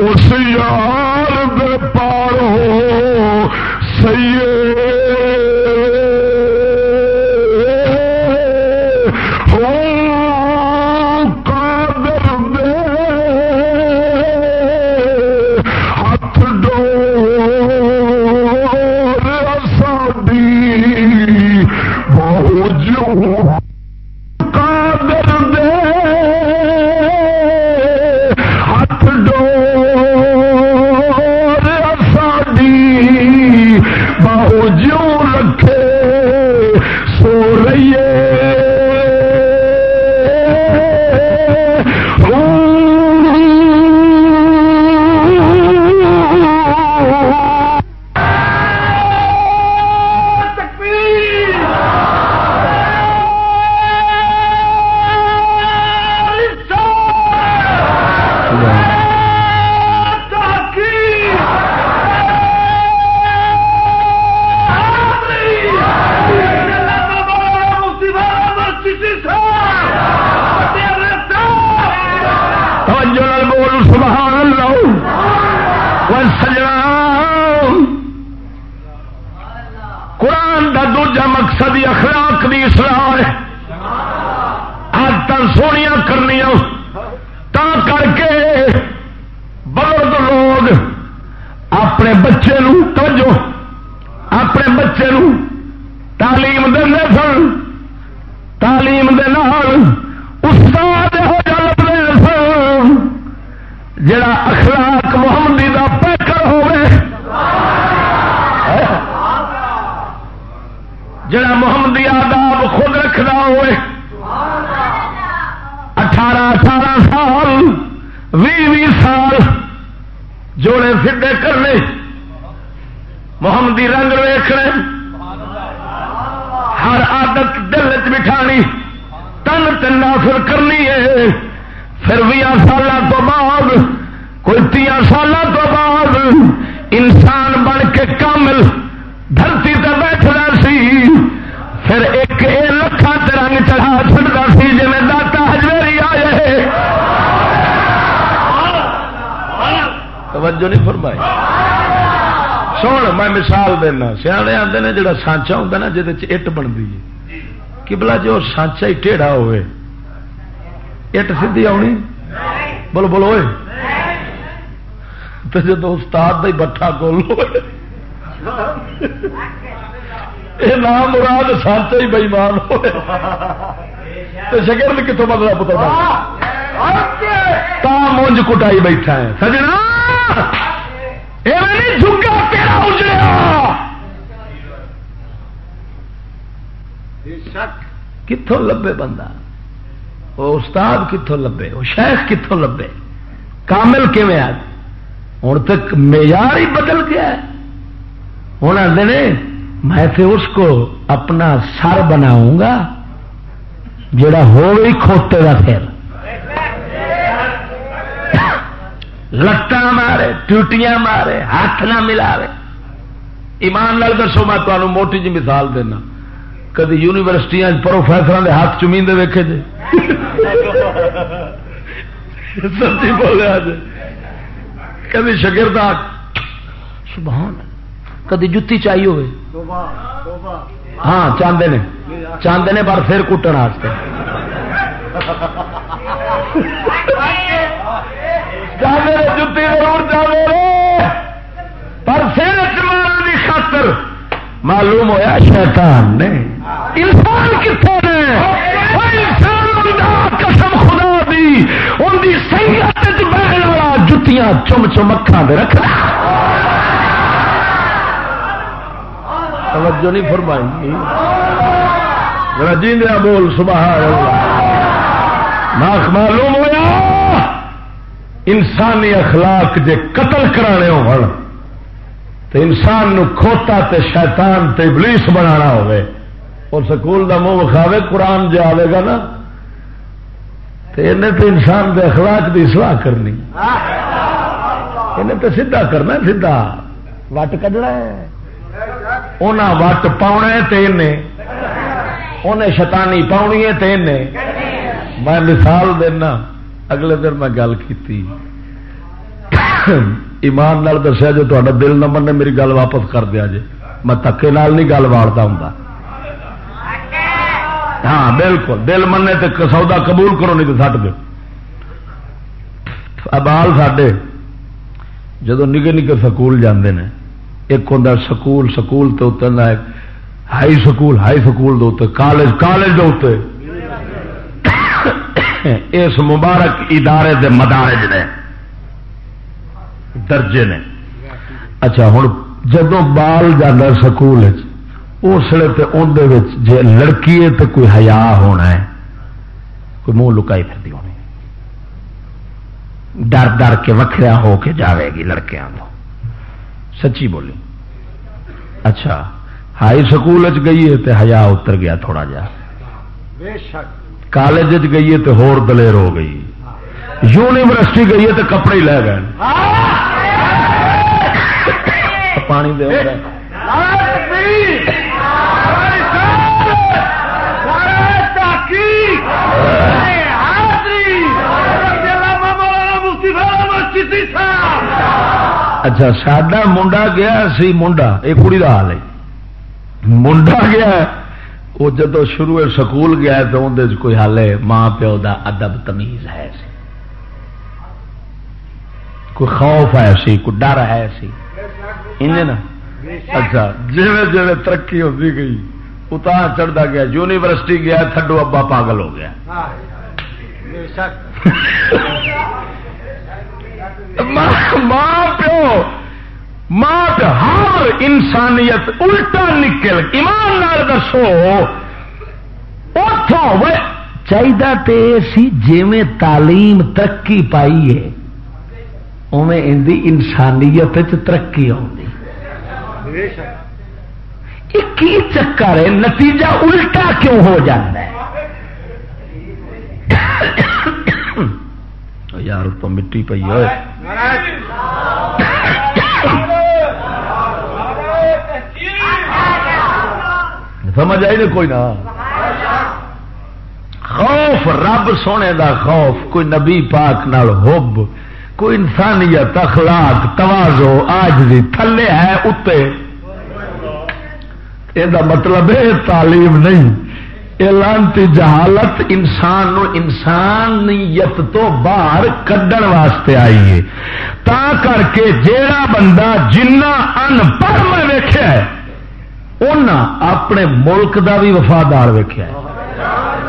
اس یار دے ہو سیے توجہ نہیں فرمائی۔ سن، میں مثال دینا۔ سیانے آتے نے جڑا سانچا ہوتا نا جہد بنتی ہے۔ کبلا جو سانچا ہی ٹھیڑا ہوئے۔ اٹ سی آنی بولو بولو تو جب استاد کا بٹھا کول یہ نام مراد سانچا ہی بئیمان ہوئے۔ تو شکر کتوں بدلا مطلب پتا تا مونج کٹائی بیٹھا ہے۔ سجنا جھگا تیرا اجڑیا۔ کتوں لبے بندہ؟ وہ استاد کتوں لبے؟ وہ شیخ کتوں لبے؟ کامل کیون آج؟ ہوں تک معیار ہی بدل گیا ہوں آدھے میں اس کو اپنا سر بناؤں گا جڑا ہو کھوتے کا پھر۔ لتان مارے، ٹوٹیاں مارے، ہاتھ نہ ملاوے۔ ایمان لال دسو، میں تمہیں موٹی جی مثال دینا۔ کدی یونیورسٹی پروفیسر کے ہاتھ چمی ویکے جی سچی بولیا جی کدی شگرد سبحان، کدی جتی چاہیے ہوئے۔ ہاں چاہتے نے۔ چاہتے نے پر پھر کٹن جتی ضرور چاہتے پر پھر کی خاطر معلوم ہوا شیطان نے۔ انسان کتنے نے؟ قسم خدا دی۔ ان کی سنگت بہن والا جتیاں چم چم اکھان دے رکھنا۔ توجہ نہیں فرمائی۔ رجیندیا بول، سبحان اللہ۔ معلوم ہوا انسانی اخلاق جے قتل کرانے ہو تو انسان نو کھوتا تے شیطان تے ابلیس بنانا ہوئے اور سکول دا منہ وکھاوے، قرآن جو آئے گا نا تو انہیں تو انسان دے اخلاق دی اصلاح کرنی۔ انہیں تو سیدھا کرنا سیدھا۔ وٹ کڈنا ہے؟ انہیں وٹ پاؤنا ہے تے انہیں انہیں شیطانی پاؤنی ہے تے انہیں میں مثال دینا۔ اگلے دن میں گل کی ایمان نال دسیا جو تا دل نمبر نے میری گل واپس کر دیا جی میں تکے نال نہیں گل واڑتا ہوں ہاں بالکل۔ دل منے تو سودا قبول کرو نہیں تو سٹ دو ابال سڈے جدو نگے نگے سکول جاندے نے، ایک ہوں سکول سکول تو اتر ہائی سکول ہائی سکول دے کالج کالج دے اس مبارک ادارے دے مدارج نے، درجے نے۔ اچھا ہوں جدو بال جانا سکول اس لیے جی لڑکی ہے تو کوئی ہیا ہونا ہے، کوئی منہ لکائی پھر ہونی ڈر ڈر کے وکھرا ہو کے جاوے گی لڑکیاں کو سچی بولی۔ اچھا ہائی سکول گئی ہے تو ہیا اتر گیا تھوڑا جا۔ بے شک۔ کالج گئی تو ہور دلیر ہو گئی۔ یونیورسٹی گئی ہے تو کپڑے ہی لے گئے۔ پانی دے اچھا سڈا منڈا گیا سی، منڈا یہ کڑی کا حال ہے۔ منڈا گیا وہ جدو شروع سکول گیا تو اندر کوئی حال ہے؟ ماں پیو کا ادب تمیز ہے سی کوئی خوف ہے سی کوئی ڈر ہے سی نا؟ اچھا جی جی ترقی ہوتی گئی اتنا چڑھتا گیا یونیورسٹی گیا تھڈو ابا پاگل ہو گیا۔ (laughs) ماں پیو! ماں ہر انسانیت الٹا نکل۔ ایمان دسو اتوں چاہیے سی جی تعلیم ترقی پائی ہے اوے ان انسانیت ترقی آئی کی چکر ہے؟ نتیجہ الٹا کیوں ہو جاتا ہے؟ (coughs) یار تو مٹی پی ہوئے۔ (coughs) سمجھ آئی نہیں کوئی نہ خوف، رب سونے دا خوف، کوئی نبی پاک نال ہوب کوئی انسانیت، اخلاق، توازو آج دی تھلے ہے اتنے یہ مطلب ہے تعلیم نہیں۔ لانتی جہالت انسان نو انسانیت تو باہر کڈن واسطے آئی ہے۔ تا کر کے جیڑا بندہ جنا ان پڑھ میں ویخیا اپنے ملک دا بھی وفادار ویخیا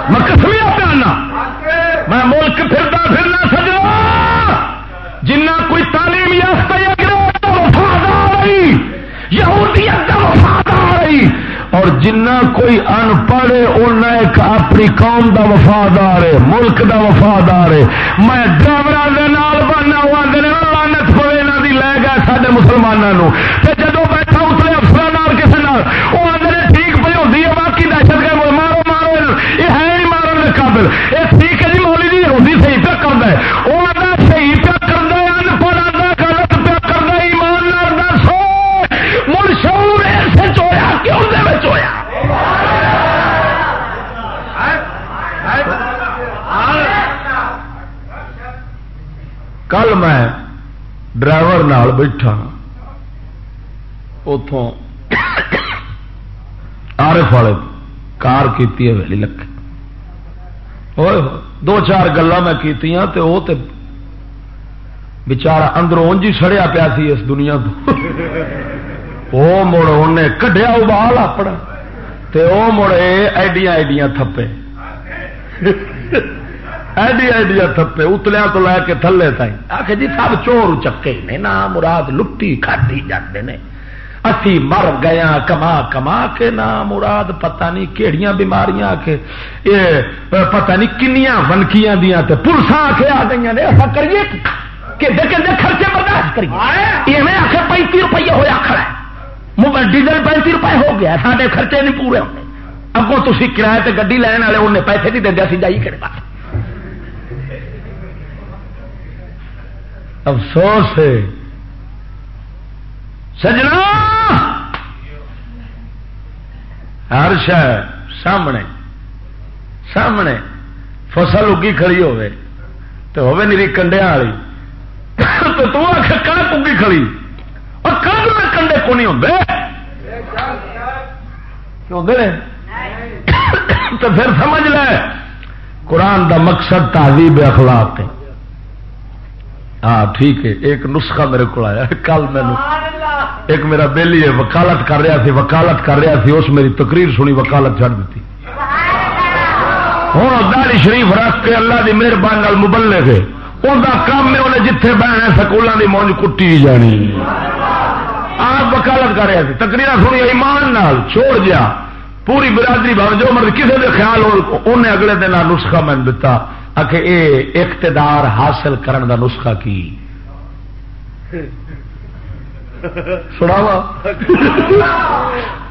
میں کسمیا پہنا میں ملک پھردا پھرنا سجنا۔ جنا کوئی تعلیم یافتہ وفادار یہودیت کا وفادار اور جنہ کوئی ان پڑھ ایک اپنی قوم دا وفادار ہے، ملک دا وفادار ہے۔ میں ڈرائیور بننا ہوا دن لانت پوے یہاں کی لے گیا سارے مسلمانوں جدو بیٹھا اتنے افسر کسی وہ آدھے ٹھیک پہ ہوتی ہے باقی دہشت گرد مارو مارو یہ ہے نہیں مارن کے قابل یہ ٹھیک ہے جی مولی جی ہوتی صحیح پہ کرتا ہے وہ آدھا صحیح پہ کرتا ہے انپڑھ آدھا غلط پہ کرتا ہے ایمان نار دس ہو مڑ شعور ایسے چویا کیوں دے میں چویا کل میں ڈرائیور بیٹھا اتوں آرف والے کار کی ویلی لکھے دو چار گلا میں کی وہ بچارا اندروں انجی سڑیا پیا سی اس دنیا تو۔ وہ مڑ انہیں کڈیا ابال اپنا۔ وہ مڑ ایڈیاں ایڈیاں تھپے۔ ایڈیا ایڈیا تھپے اتلیا تو لے کے تھلے تھی آ کے جی سب چور چکے نے نا مراد لٹی کھاٹی جاتے ہیں اسی مر گیا کما کما کے نا مراد پتہ نہیں کہڑیاں بیماریاں کے پتہ نہیں کنیاں ونکیاں دیا پلسا کے آ گئی نے۔ ایسا کریے کہ خرچے برداشت کریے۔ ایویں آخ پینتی روپیے ہوا کھڑا ہے۔ ڈیزل پینتی روپئے ہو گیا سارے خرچے نہیں پورے ہونے۔ اگوں تھی کرایہ گی لین والے انہیں پیسے نہیں دیا سی جائی کہڑے پاس۔ افسوس ہے۔ سجنا! ہر شہ سامنے سامنے۔ فصل اگی کھڑی ہوے تو ہوے نیری کنڈیا والی۔ تو تو آخ کنک اگی کھڑی۔ اور کنک میں کنڈے کو نہیں ہوتے تو پھر سمجھ لے، قرآن دا مقصد تعزیب اخلاق ہے۔ ہاں ٹھیک ہے، ایک نسخہ میرے کو آیا۔ کل مینو ایک میرا بیلی ہے وکالت کر رہا سی، وکالت کر رہا سی، اس میری تقریر سنی، وکالت چڑھ دیتی۔ ہوں داری شریف رکھ کے اللہ کی مہربانی مبل لے گئے۔ ان کا کام ہے انہیں جتنے بہن سکولوں کی مونج کٹی جانی۔ آپ وکالت کر رہا سی۔ تقریر سنی، ایمان نال چھوڑ جا پوری برادری بھائی جو مرضی کسی کے خیال ہو انہیں اگلے دن نسخہ میں دتا۔ کہ اے اقتدار حاصل کرن دا نسخہ کی؟ سناوا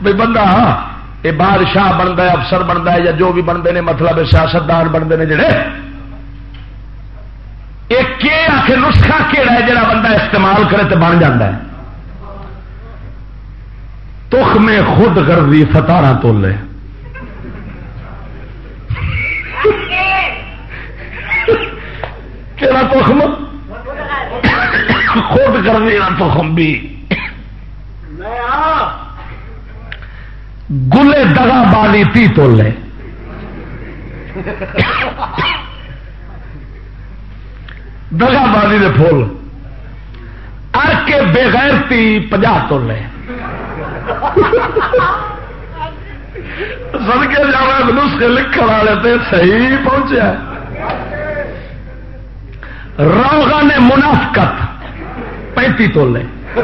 بھائی بندہ ہاں، یہ بادشاہ بنتا ہے، افسر بنتا ہے، یا جو بھی بنتے ہیں مطلب سیاستدان بنتے ہیں جڑے۔ یہ آخر نسخہ کہڑا ہے جڑا بندہ استعمال کرے تو بن جا تخ میں خود گردی ستارہ تولے تیرا تخم؟ خود کر دینا تخم بھی۔ گلے دگا بالی تی تو لے۔ دگا بالی دے پھول۔ ار کے بغیر تی پجا تو لے۔ سن کے جانا نسخے لکھن والے تے صحیح پہنچا روغا نے منافقت پینتی تولے (laughs)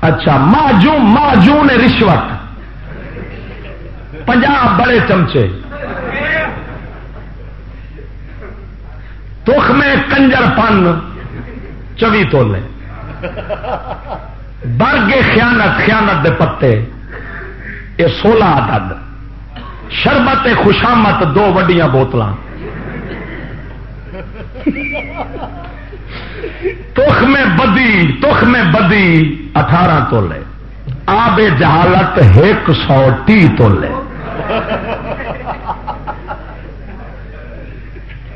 اچھا ماجو ماجو نے رشوت۔ پنجاب بڑے چمچے۔ تخ میں کنجر پن چوی تولے۔ برگے خیانت خیانت دے پتے۔ یہ سولہ عدد۔ شربت خوشامت دو وڈیاں بوتل تخ میں بدی تخ میں بدی اٹھارہ تولے۔ آب جہالت ایک سو ٹی تولے۔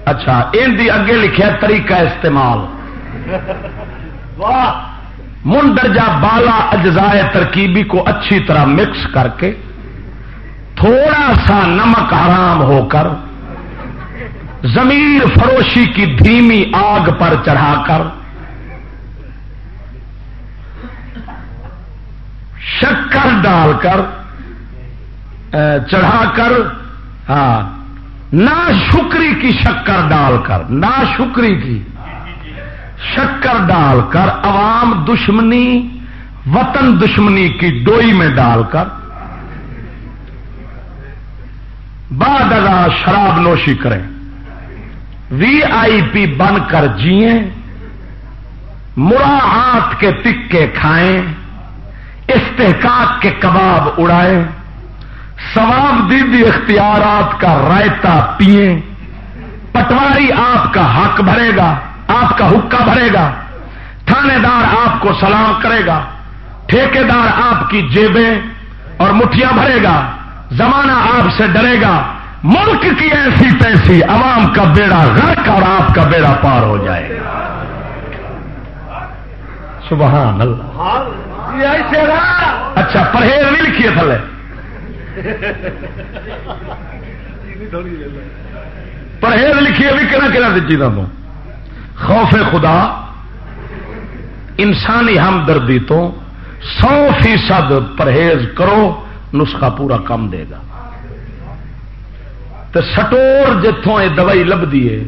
اچھا ان دی اگے لکھا طریقہ استعمال۔ مندرجہ بالا اجزائے ترکیبی کو اچھی طرح مکس کر کے تھوڑا سا نمک حرام ہو کر زمین فروشی کی دھیمی آگ پر چڑھا کر شکر ڈال کر چڑھا کر ہاں نا شکری کی شکر ڈال کر نا شکری کی شکر ڈال کر، عوام دشمنی، وطن دشمنی کی ڈوئی میں ڈال کر، بعد ادا شراب نوشی کریں۔ وی آئی پی بن کر جیے مرا ہاتھ کے تکے کھائیں استحقاق کے کباب اڑائیں، ثواب دیدی اختیارات کا رائتا پیئیں پٹواری آپ کا حق بھرے گا، آپ کا حکا بھرے گا تھانے دار آپ کو سلام کرے گا ٹھیکے دار آپ کی جیبیں اور مٹھیاں بھرے گا، زمانہ آپ سے ڈرے گا ملک کی ایسی تیسی عوام کا بیڑا غرق اور آپ کا بیڑا پار ہو جائے گا۔ سبحان اللہ۔ اچھا پرہیز نہیں لکھیے تھلے۔ پرہیز لکھیے بھی کہنا کہنا چیزوں جی کو خوف خدا، انسانی ہمدردی تو سو فیصد پرہیز کرو، نسخہ پورا کم دے گا۔ تو سٹور جتوں یہ دوائی لبھی ہے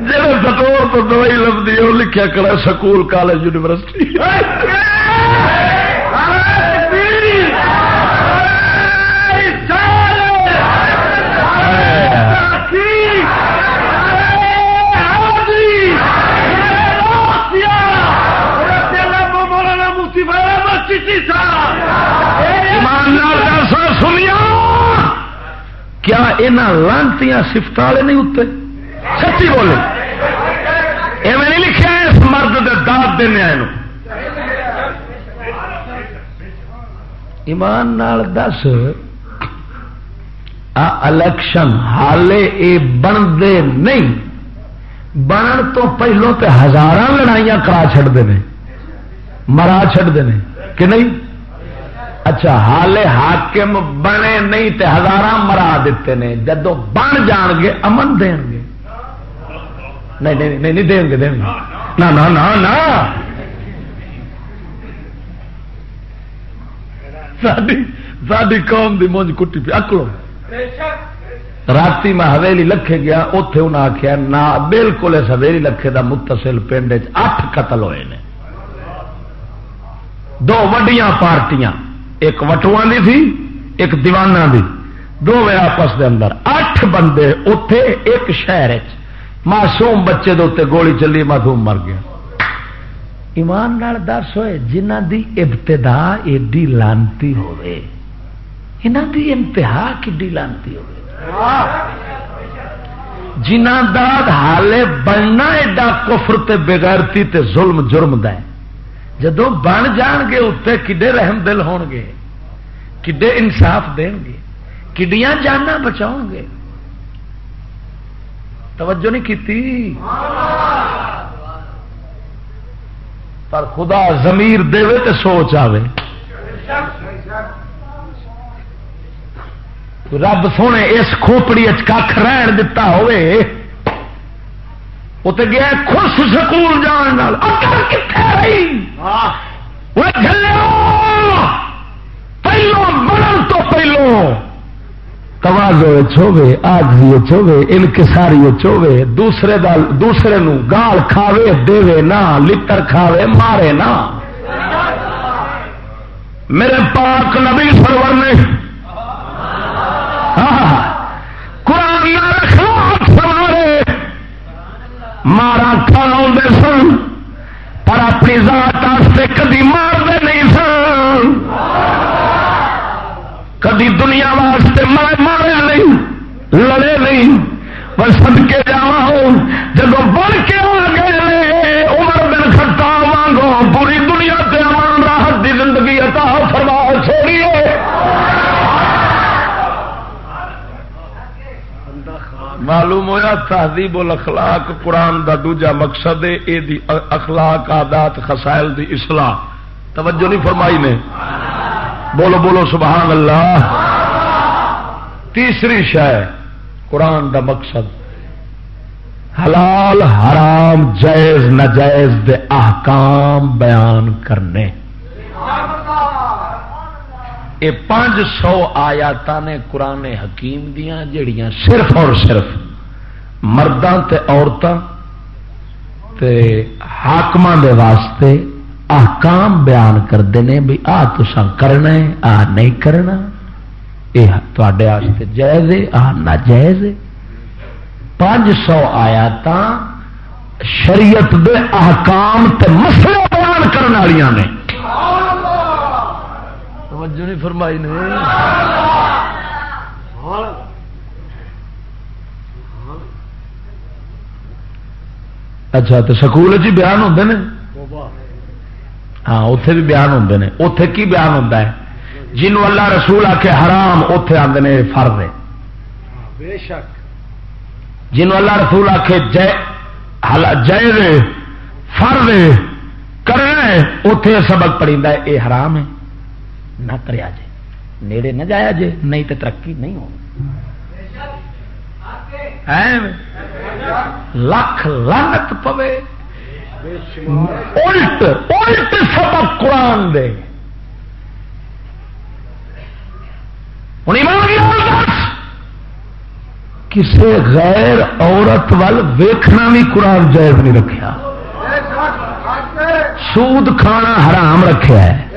جب سٹور تو دوائی لبھی ہے وہ لکھا کرا سکول، کالج، یونیورسٹی۔ سنیا کیا یہاں لانتی سفت والے نہیں اتنے سچی بولے۔ ایویں نہیں لکھا اس مرد دے دات دینا ایمان نال دس الیکشن حالے اے بنتے نہیں۔ بنن تو پہلو تے ہزار لڑائیاں کرا چڑتے ہیں مرا چڑتے ہیں کہ نہیں؟ اچھا حال حاکم بنے نہیں تے ہزار مرا دیتے ہیں جدو بن جان گے، امن دیں گے۔ نہیں نہیں نہیں دیں گے دیں گے۔ نہ نہ ساری قوم دی مونج کٹی پی اکلو رات میں حویلی لکھے گیا اتے انہیں آخیا نہ، بالکل اس حویلی لکھے دا متصل پنڈ اٹھ قتل ہوئے نے۔ دو وڈیاں پارٹیاں۔ ایک وٹواں دی تھی، ایک دیوانہ دی۔ دو آپس دے اندر۔ اٹھ بندے اتے ایک شہر معصوم بچے دے اتنے گولی چلی معصوم مر گیا۔ ایمان نال دس ہوئے جنہ دی ابتدا ایڈی لانتی ہوئے۔ انہ دی انتہا کی لانتی ہوئے۔ جنہ دا حالے بننا ایڈا کفر تے بغیرتی تے ظلم جرم دا ہے۔ جدو بن جان گے اتنے کڈے رحم دل ہون گے، کڈے انصاف دیں گے، کڈیاں جانا بچاؤ گے۔ توجہ نہیں کی پر خدا زمیر دے تو سوچ آئے رب سونے اس کھوپڑی کھ رہن دتا ہوئے وہ تو گیا خوش سکول جان پہلو مرن تو پہلو توازو چوے آدھی چوے انکساری چوے دوسرے دل دوسرے نو گال کھاوے دے نہ لکڑ کھاوے مارے نہ میرے پاک نبی سرور نے مارا کھانا سن، پر اپنی ذات واسطے کدی مارتے نہیں سن۔ کدی دنیا واسطے مارے نہیں، لڑے نہیں پر سد کے جا جب بڑھ کے معلوم ہوا تہذیب الاخلاق قرآن دا دوجا مقصد ہے، اے دی اخلاق آدات خسائل دی اصلاح۔ توجہ نہیں فرمائی نے؟ بولو بولو، سبحان اللہ۔ تیسری شہ قرآن دا مقصد۔ حلال، حرام، جائز نجائز دے احکام بیان کرنے۔ یہ پانچ سو آیات نے قرآن حکیم دیا جڑیاں صرف اور صرف مردوں تے عورتوں حاقم دے واسطے احکام بیان کرتے ہیں بھی آ تسا کرنا ہے، آ نہیں کرنا۔ یہ تے جائز ہے، آ نہ جائز ہے۔ پانچ سو آیات شریعت دے احکام تے مسئلے بیان کرنے والی نے۔ توجہ نہیں فرمائی نے۔ اچھا تو سکول چ بیان ہوتے ہیں ہاں اتے بھی بیان ہوتے ہیں اتے کی بیان ہوتا ہے؟ جنوں اللہ رسول آ کے حرام اتے آتے ہیں فرد بے شک۔ جنوں اللہ رسول آ کے جے جے فرد کرنا اتے سبق پڑی یہ حرام ہے۔ نہ کریا جے۔ نیڑے نہ جایا جے، نہیں تو ترقی نہیں ہو لکھ لانت پوے۔ الٹ الٹ سبق قرآن دے۔ کسی غیر عورت وال ویکھنا بھی قرآن جائز نہیں رکھا سود کھانا حرام رکھا ہے۔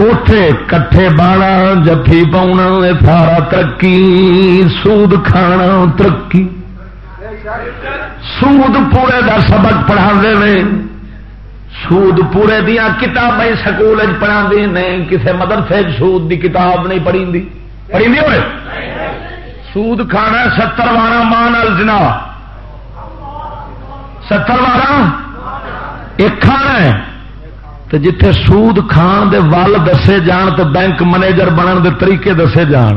اتے کٹھے بانا جفی پاؤنا سارا ترقی، سود کھانا ترقی۔ سود پورے کا سبق پڑھا سود پورے دیا کتابیں سکول پڑھا کسی مدرسے سود دی کتاب نہیں پڑھی پڑھی ہوئے؟ سود کھانا ستر بارہ ماں جنا ستر بارہ ایک کھانا ہے۔ تو جتھے سود کھان دے وال دسے جان تو بینک مینیجر بنن دے طریقے دسے جان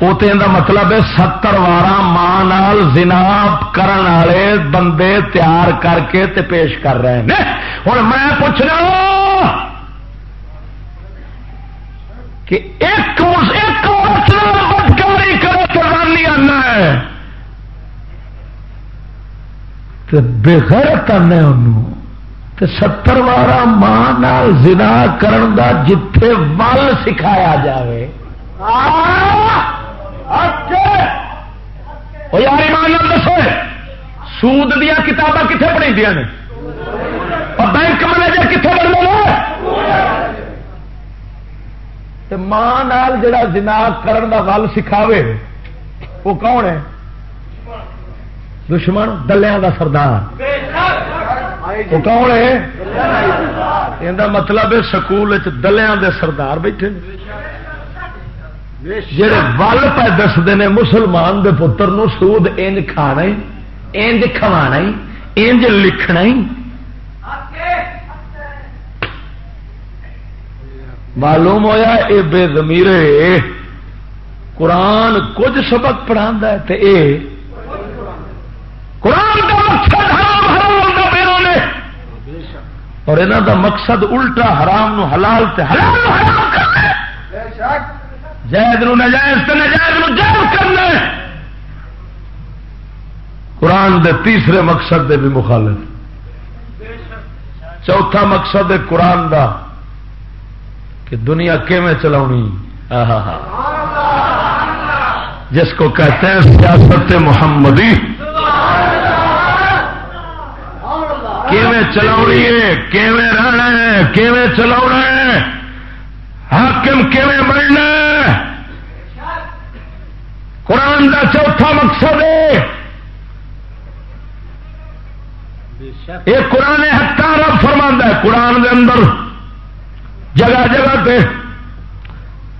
وہ تو یہ مطلب ہے ستر وارا ماں جناب کرن والے بندے تیار کر کے تے پیش کر رہے ہیں۔ ہوں میں پوچھنا کہ ایک ایک بدکاری کرے تو رانی آنا ہے۔ بغیر آنے انہوں۔ ستر بارہ ماں زنا کرن دا جتھے ول سکھایا جائے یار ایمان دسو، سود دیا کتاباں کتنے پڑھی دیا نے؟ اور بینک مینیجر کتنے بڑھ ماں جڑا جنا کرن دا ول سکھاوے، وہ کون ہے؟ دشمن دلیا دا سردار۔ وہ کون ہے یہ مطلب ہے سکول دلیا دے سردار بیٹھے جہے ول پہ دستے ہیں مسلمان دے پتر نو سود انج کھانا انج کھوا انج لکھنا معلوم ہوا یہ بے زمیرے قرآن کچھ سبق پڑھا قرآن کا مقصد حرام حرام کا پیروں نے اور انہوں دا مقصد الٹا حرام نو حلال تے حلال نو حرام کرنا جائز نو نجائز تے نجائز نو جائز کرنا قرآن دے تیسرے مقصد دے بھی مخالف۔ چوتھا مقصد ہے قرآن دا کہ دنیا کیویں چلاونی؟ جس کو کہتے ہیں سیاست محمدی۔ چلانی ہے؟ کیویں رہنا ہے؟ کیویں چلا ہے؟ حاکم کیویں بننا قرآن کا چوتھا مقصد ہے۔ یہ قرآن ہتھا رب فرما ہے، قرآن کے اندر جگہ جگہ پہ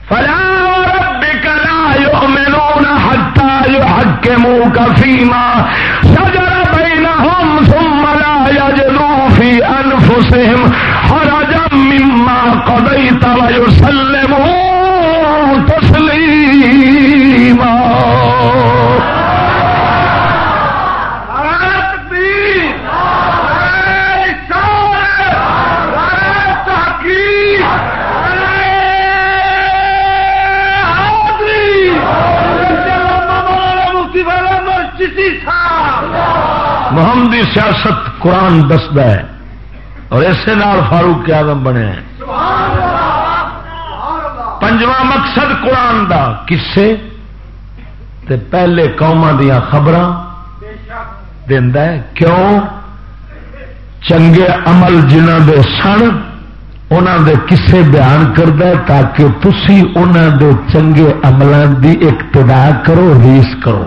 فلا ربك لا يؤمنون حتى يحكموك فيما شجر في أنفسهم حرجا مما قضيت ويسلموا تسليما محمدی سیاست قرآن دستا ہے اور اسی نال فاروق آدم بنے پنجواں مقصد قرآن دا کسے تے پہلے قوما دیا خبر کیوں؟ چنگے عمل جنہ دے سن انہوں دے کسے بیان کرد تاکہ تھی انہوں دے چنگے عملوں دی اقتدا کرو، ریس کرو۔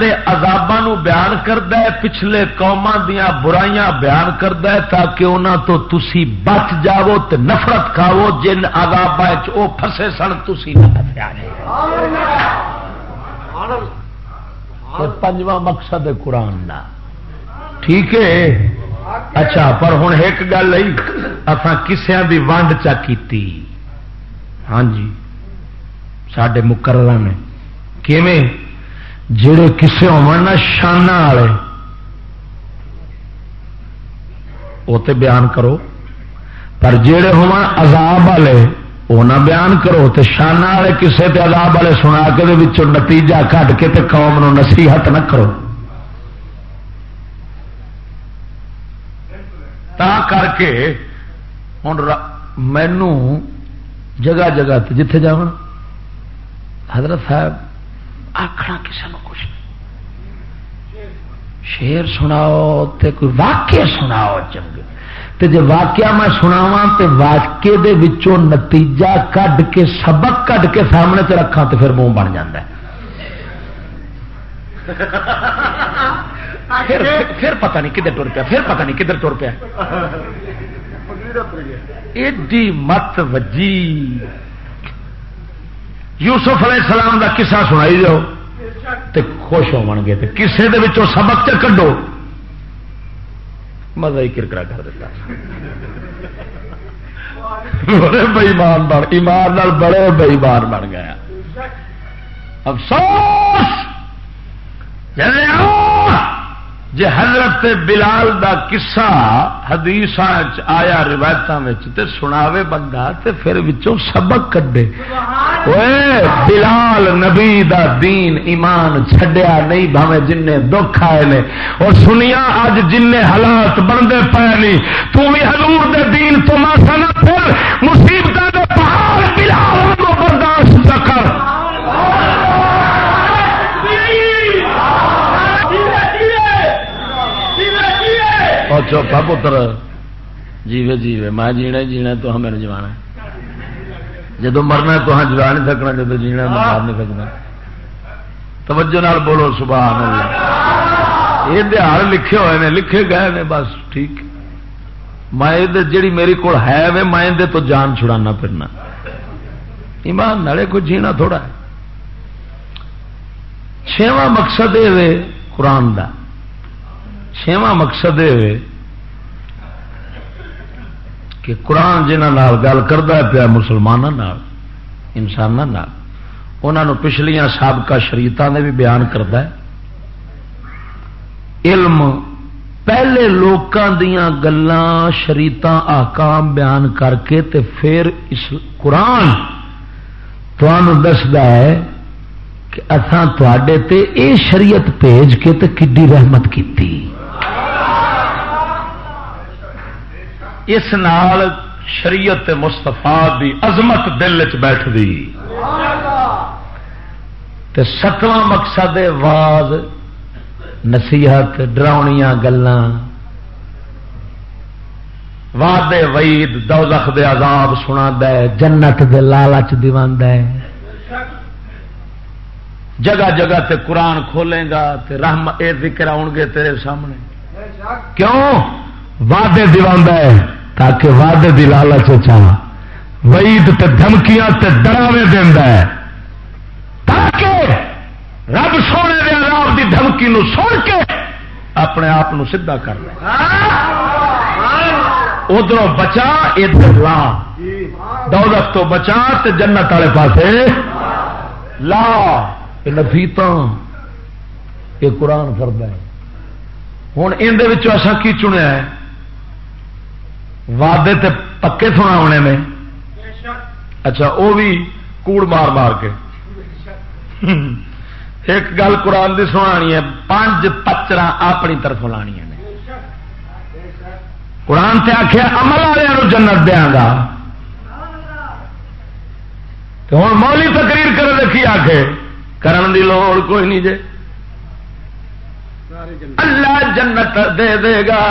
دے عذاباں بیان کرد پچھلے قوما دیا برائیاں بیان کرد تاکہ انہوں تو تسی بچ جاؤ تے نفرت کھاو جن آزاب پھسے سن تھی نہ پھسیا پنجواں مقصد قرآن کا ٹھیک ہے؟ اچھا پر ہوں ایک گل اتنا کسیا کی ونڈ چا کی ہاں جی سڈے مقرر نے۔ کیویں؟ جڑے کسے ہو شانہ والے، وہ تو بیان کرو۔ پر جڑے ہو عذاب والے، وہ نہ بیان کرو۔ تو شانہ والے کسے تے عذاب والے سنا کے نتیجہ کٹ کے تے قوم نو نصیحت نہ کرو۔ تا کر کے ہوں مینو جگہ جگہ جتھے جا حضرت صاحب آخنا کسی نے کچھ۔ شیر سناؤ تے کوئی واقع سناؤ چنگے۔ تے جے واقعہ میں سناوا تے واقعے دے وچوں نتیجہ کڈ کے سبق کڈ کے سامنے چ رکھا تو پھر منہ بن جاتا ہے۔ پھر, پھر پتہ نہیں کدھر ٹر پیا پھر پتہ نہیں کدھر ٹر پیا۔ ایڈی مت وجی۔ یوسف علیہ السلام کا کسا سنائی جاؤ تے خوش ہو گے کسے دے وچوں سبق چ کڈو۔ مزہ ہی کرکرا کر دیتا۔ بڑے بئیمان بن، ایمان بڑے بئیمان بن گیا۔ افسوس! جی حضرت بلال دا قصہ حدیث آیا روایت سناوے بندہ تے پھر وچوں سبق کڈے۔ بلال نبی دا دین ایمان چھڈیا نہیں بھاوے جن دکھ آئے نے۔ اور سنیا اج جن حالات بنتے پے نہیں تو بھی حضور دے دین تو ماسا نہ پھر مصیبت چوپا پتر۔ جیوے جیوے میں جینا جینا تو ہم میرے جوانا۔ جدو مرنا تو ہاں جوا نہیں سکنا جب جینا مار نہیں سکنا توجہ نال بولو سبحان اللہ۔ یہ دہاڑ لکھے ہوئے نے لکھے گئے نے بس ٹھیک۔ میں جیڑی میری کو ہے وے میں تو جان چھڑانا پھرنا۔ ایمان نالے کو جینا تھوڑا ہے۔ چھواں مقصد یہ قرآن کا چھواں مقصد یہ کہ قرآن جہاں گل کرتا پیا مسلمانوں انسانوں انہوں پچھلیاں سابقہ شریعتوں نے بھی بیان کرتا ہے۔ علم پہلے لوگوں دیا گلان شریعت آکام بیان کر کے تے پھر اس قرآن دستا ہے کہ اتان تے اے شریعت بھیج کے تے کڈی رحمت کی اس نال شریعت مستفا دی عظمت دل چ بیٹھ دی تے ستواں مقصد واز نصیحت ڈراؤنیاں گلاں۔ واد وعید، دوزخ دے عذاب سنا دے جنت دے لالچ دیوان دے جگہ جگہ تے قرآن کھولیں گا تے رحم، اے ذکر آؤ گے تیرے سامنے۔ کیوں؟ وعدے دیوان دے تاکہ وعدے دی لالچ وعید تے دھمکیاں تے ڈراوے دینا ہے۔ تاکہ رب سونے دے عذاب دی دھمکی نو سن کے اپنے آپ سیدھا کر لے۔ ادھر بچا، ادھر لا۔ دولت تو بچا تے جنت والے پاسے لا۔ نفیت یہ قرآن کرد ہے۔ ہوں اندر اصا کی چنیا ہے؟ وعدے تے پکے سنا ہونے میں اچھا وہ بھی کوڑ مار مار کے۔ ایک گل قرآن کی سنانی ہے، پانچ پچر اپنی طرف لانی نے۔ قرآن سے آخیا عمل والوں جنت دیا گا ہوں مولی تقریر کر رکھی آ کے کرن دی لوڑ کوئی نہیں جے۔ اللہ جنت دے دے گا،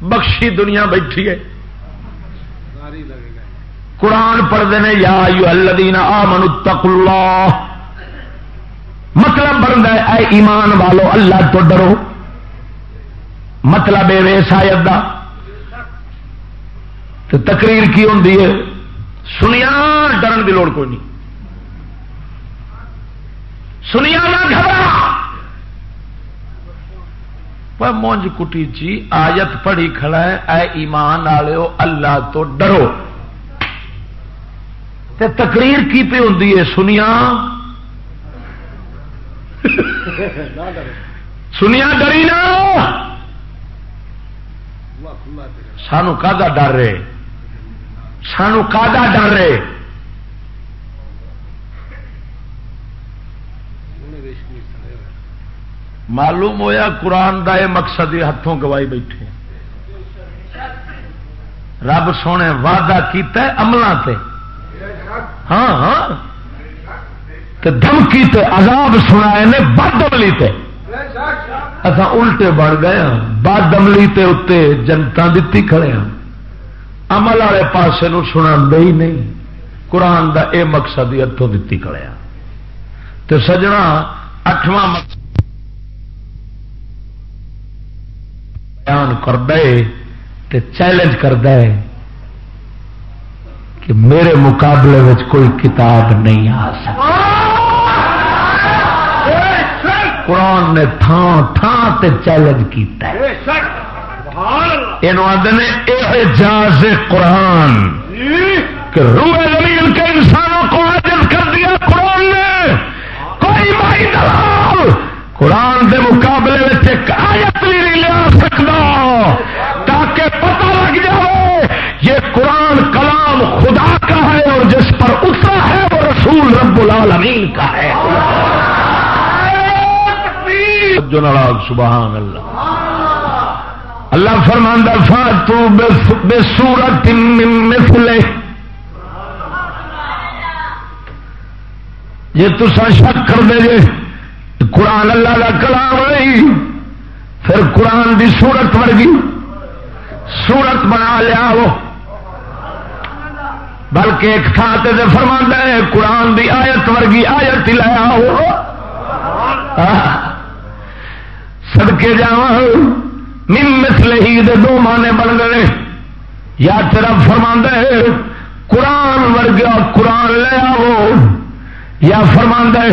بخشی دنیا بیٹھی ہے۔ قرآن پڑھتے ہیں، یا یو الذین آمنوا اتقوا اللہ. مطلب بنتا ہے، اے ایمان والو، اللہ تو ڈرو. مطلب ہے شاید کا تو تقریر کی ہوتی ہے؟ سنیا ڈرن کی لوڑ کوئی نہیں. سنیا نہ گھبرا. مونج کٹی جی آیت پڑھی کھڑا ہے، اے ایمان والو، اللہ تو ڈرو. تے تقریر کی پہ ہوں سنیا۔ سنیا ڈری نا۔ سانو کا ڈر رہے؟ سانو کا ڈر رہے؟ معلوم ہویا قرآن دا یہ مقصد ہاتھوں گوائی بیٹھے رب سونے وعدہ کیتا ہے عملہ تے۔ ہاں ہاں۔ دھمکی تے عذاب سنا نے بد عملی تے۔ اصا الٹے بڑھ گئے ہاں۔ بد عملی تے اتنے جنتا دیتی کھڑے ہاں۔ عمل والے پاسے نو سنا ہی نہیں۔ قرآن دا اے مقصد ہی اتوں دیتی کھڑے ہاں۔ تے سجنا اٹھواں مقصد بیان کر دے تے چیلنج کر دے کہ میرے مقابلے میں کوئی کتاب نہیں آ سکتی۔ قرآن نے تھان تھان تے چیلنج کیتا ہے۔ یہ جاز قرآن کہ روح زمین جو ناراض سبحان اللہ۔ اللہ فرماندہ، فاتو بے سورت مثلے یہ تو شک کر دے جے قرآن اللہ کا کلام نہیں پھر قرآن دی سورت ورگی۔ سورت بنا لیا وہ۔ بلکہ ایک تھان سے فرما ہے، قرآن دی آیت ورگی آیت لایا ہو سڑکے جا مسل ہی دو مانے بن گئے یا تیرا فرما ہے، قرآن ورگا قرآن لیا ہو یا فرما ہے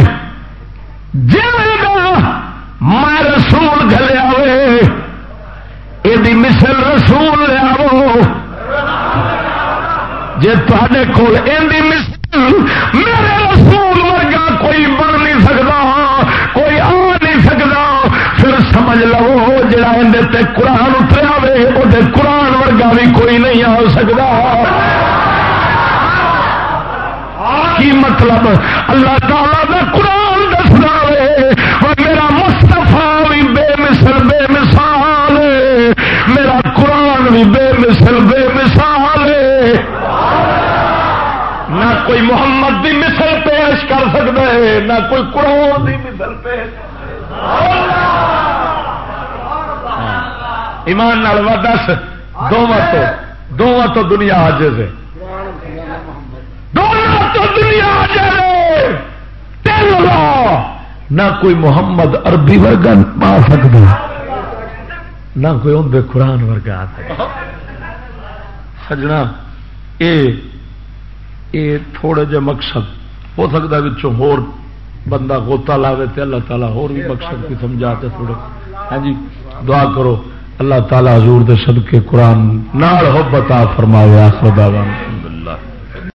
جی میں رسول گلیا ہوئے یہ مسل رسول لیا جی تے کول مسل میرے رسول ورگا کوئی بن نہیں سکتا کوئی آ سمجھ لو جا اندر قرآن اتریا وہ قرآن ورگا بھی کوئی نہیں آ سکتا کی مطلب؟ اللہ تعالیٰ کا قرآن دسنا اور میرا مستفا بھی بے مثل، بے مثال میرا قرآن بھی بے مثل، بے مثال نہ کوئی محمد کی مثل پیش کر سکتا ہے، نہ کوئی قرآن کی مثل پیش ایمان نال دس دونوں تو دونوں تو دنیا آج سے دونوں تو دنیا آ تین نہ کوئی محمد عربی ورگا پا سکتا نہ کوئی اندر قرآن ورگا آ سکتا سجنا یہ تھوڑے جہ مقصد، ہو سکتا بچوں ہور بندہ گوتا لاوے تے اللہ تعالیٰ ہور بھی مقصد کی سمجھا تے تھوڑے۔ ہاں جی دعا کرو۔ اللہ تعالی حضور دے صدقے قرآن نال حب عطا فرماوے آخر دعوانا.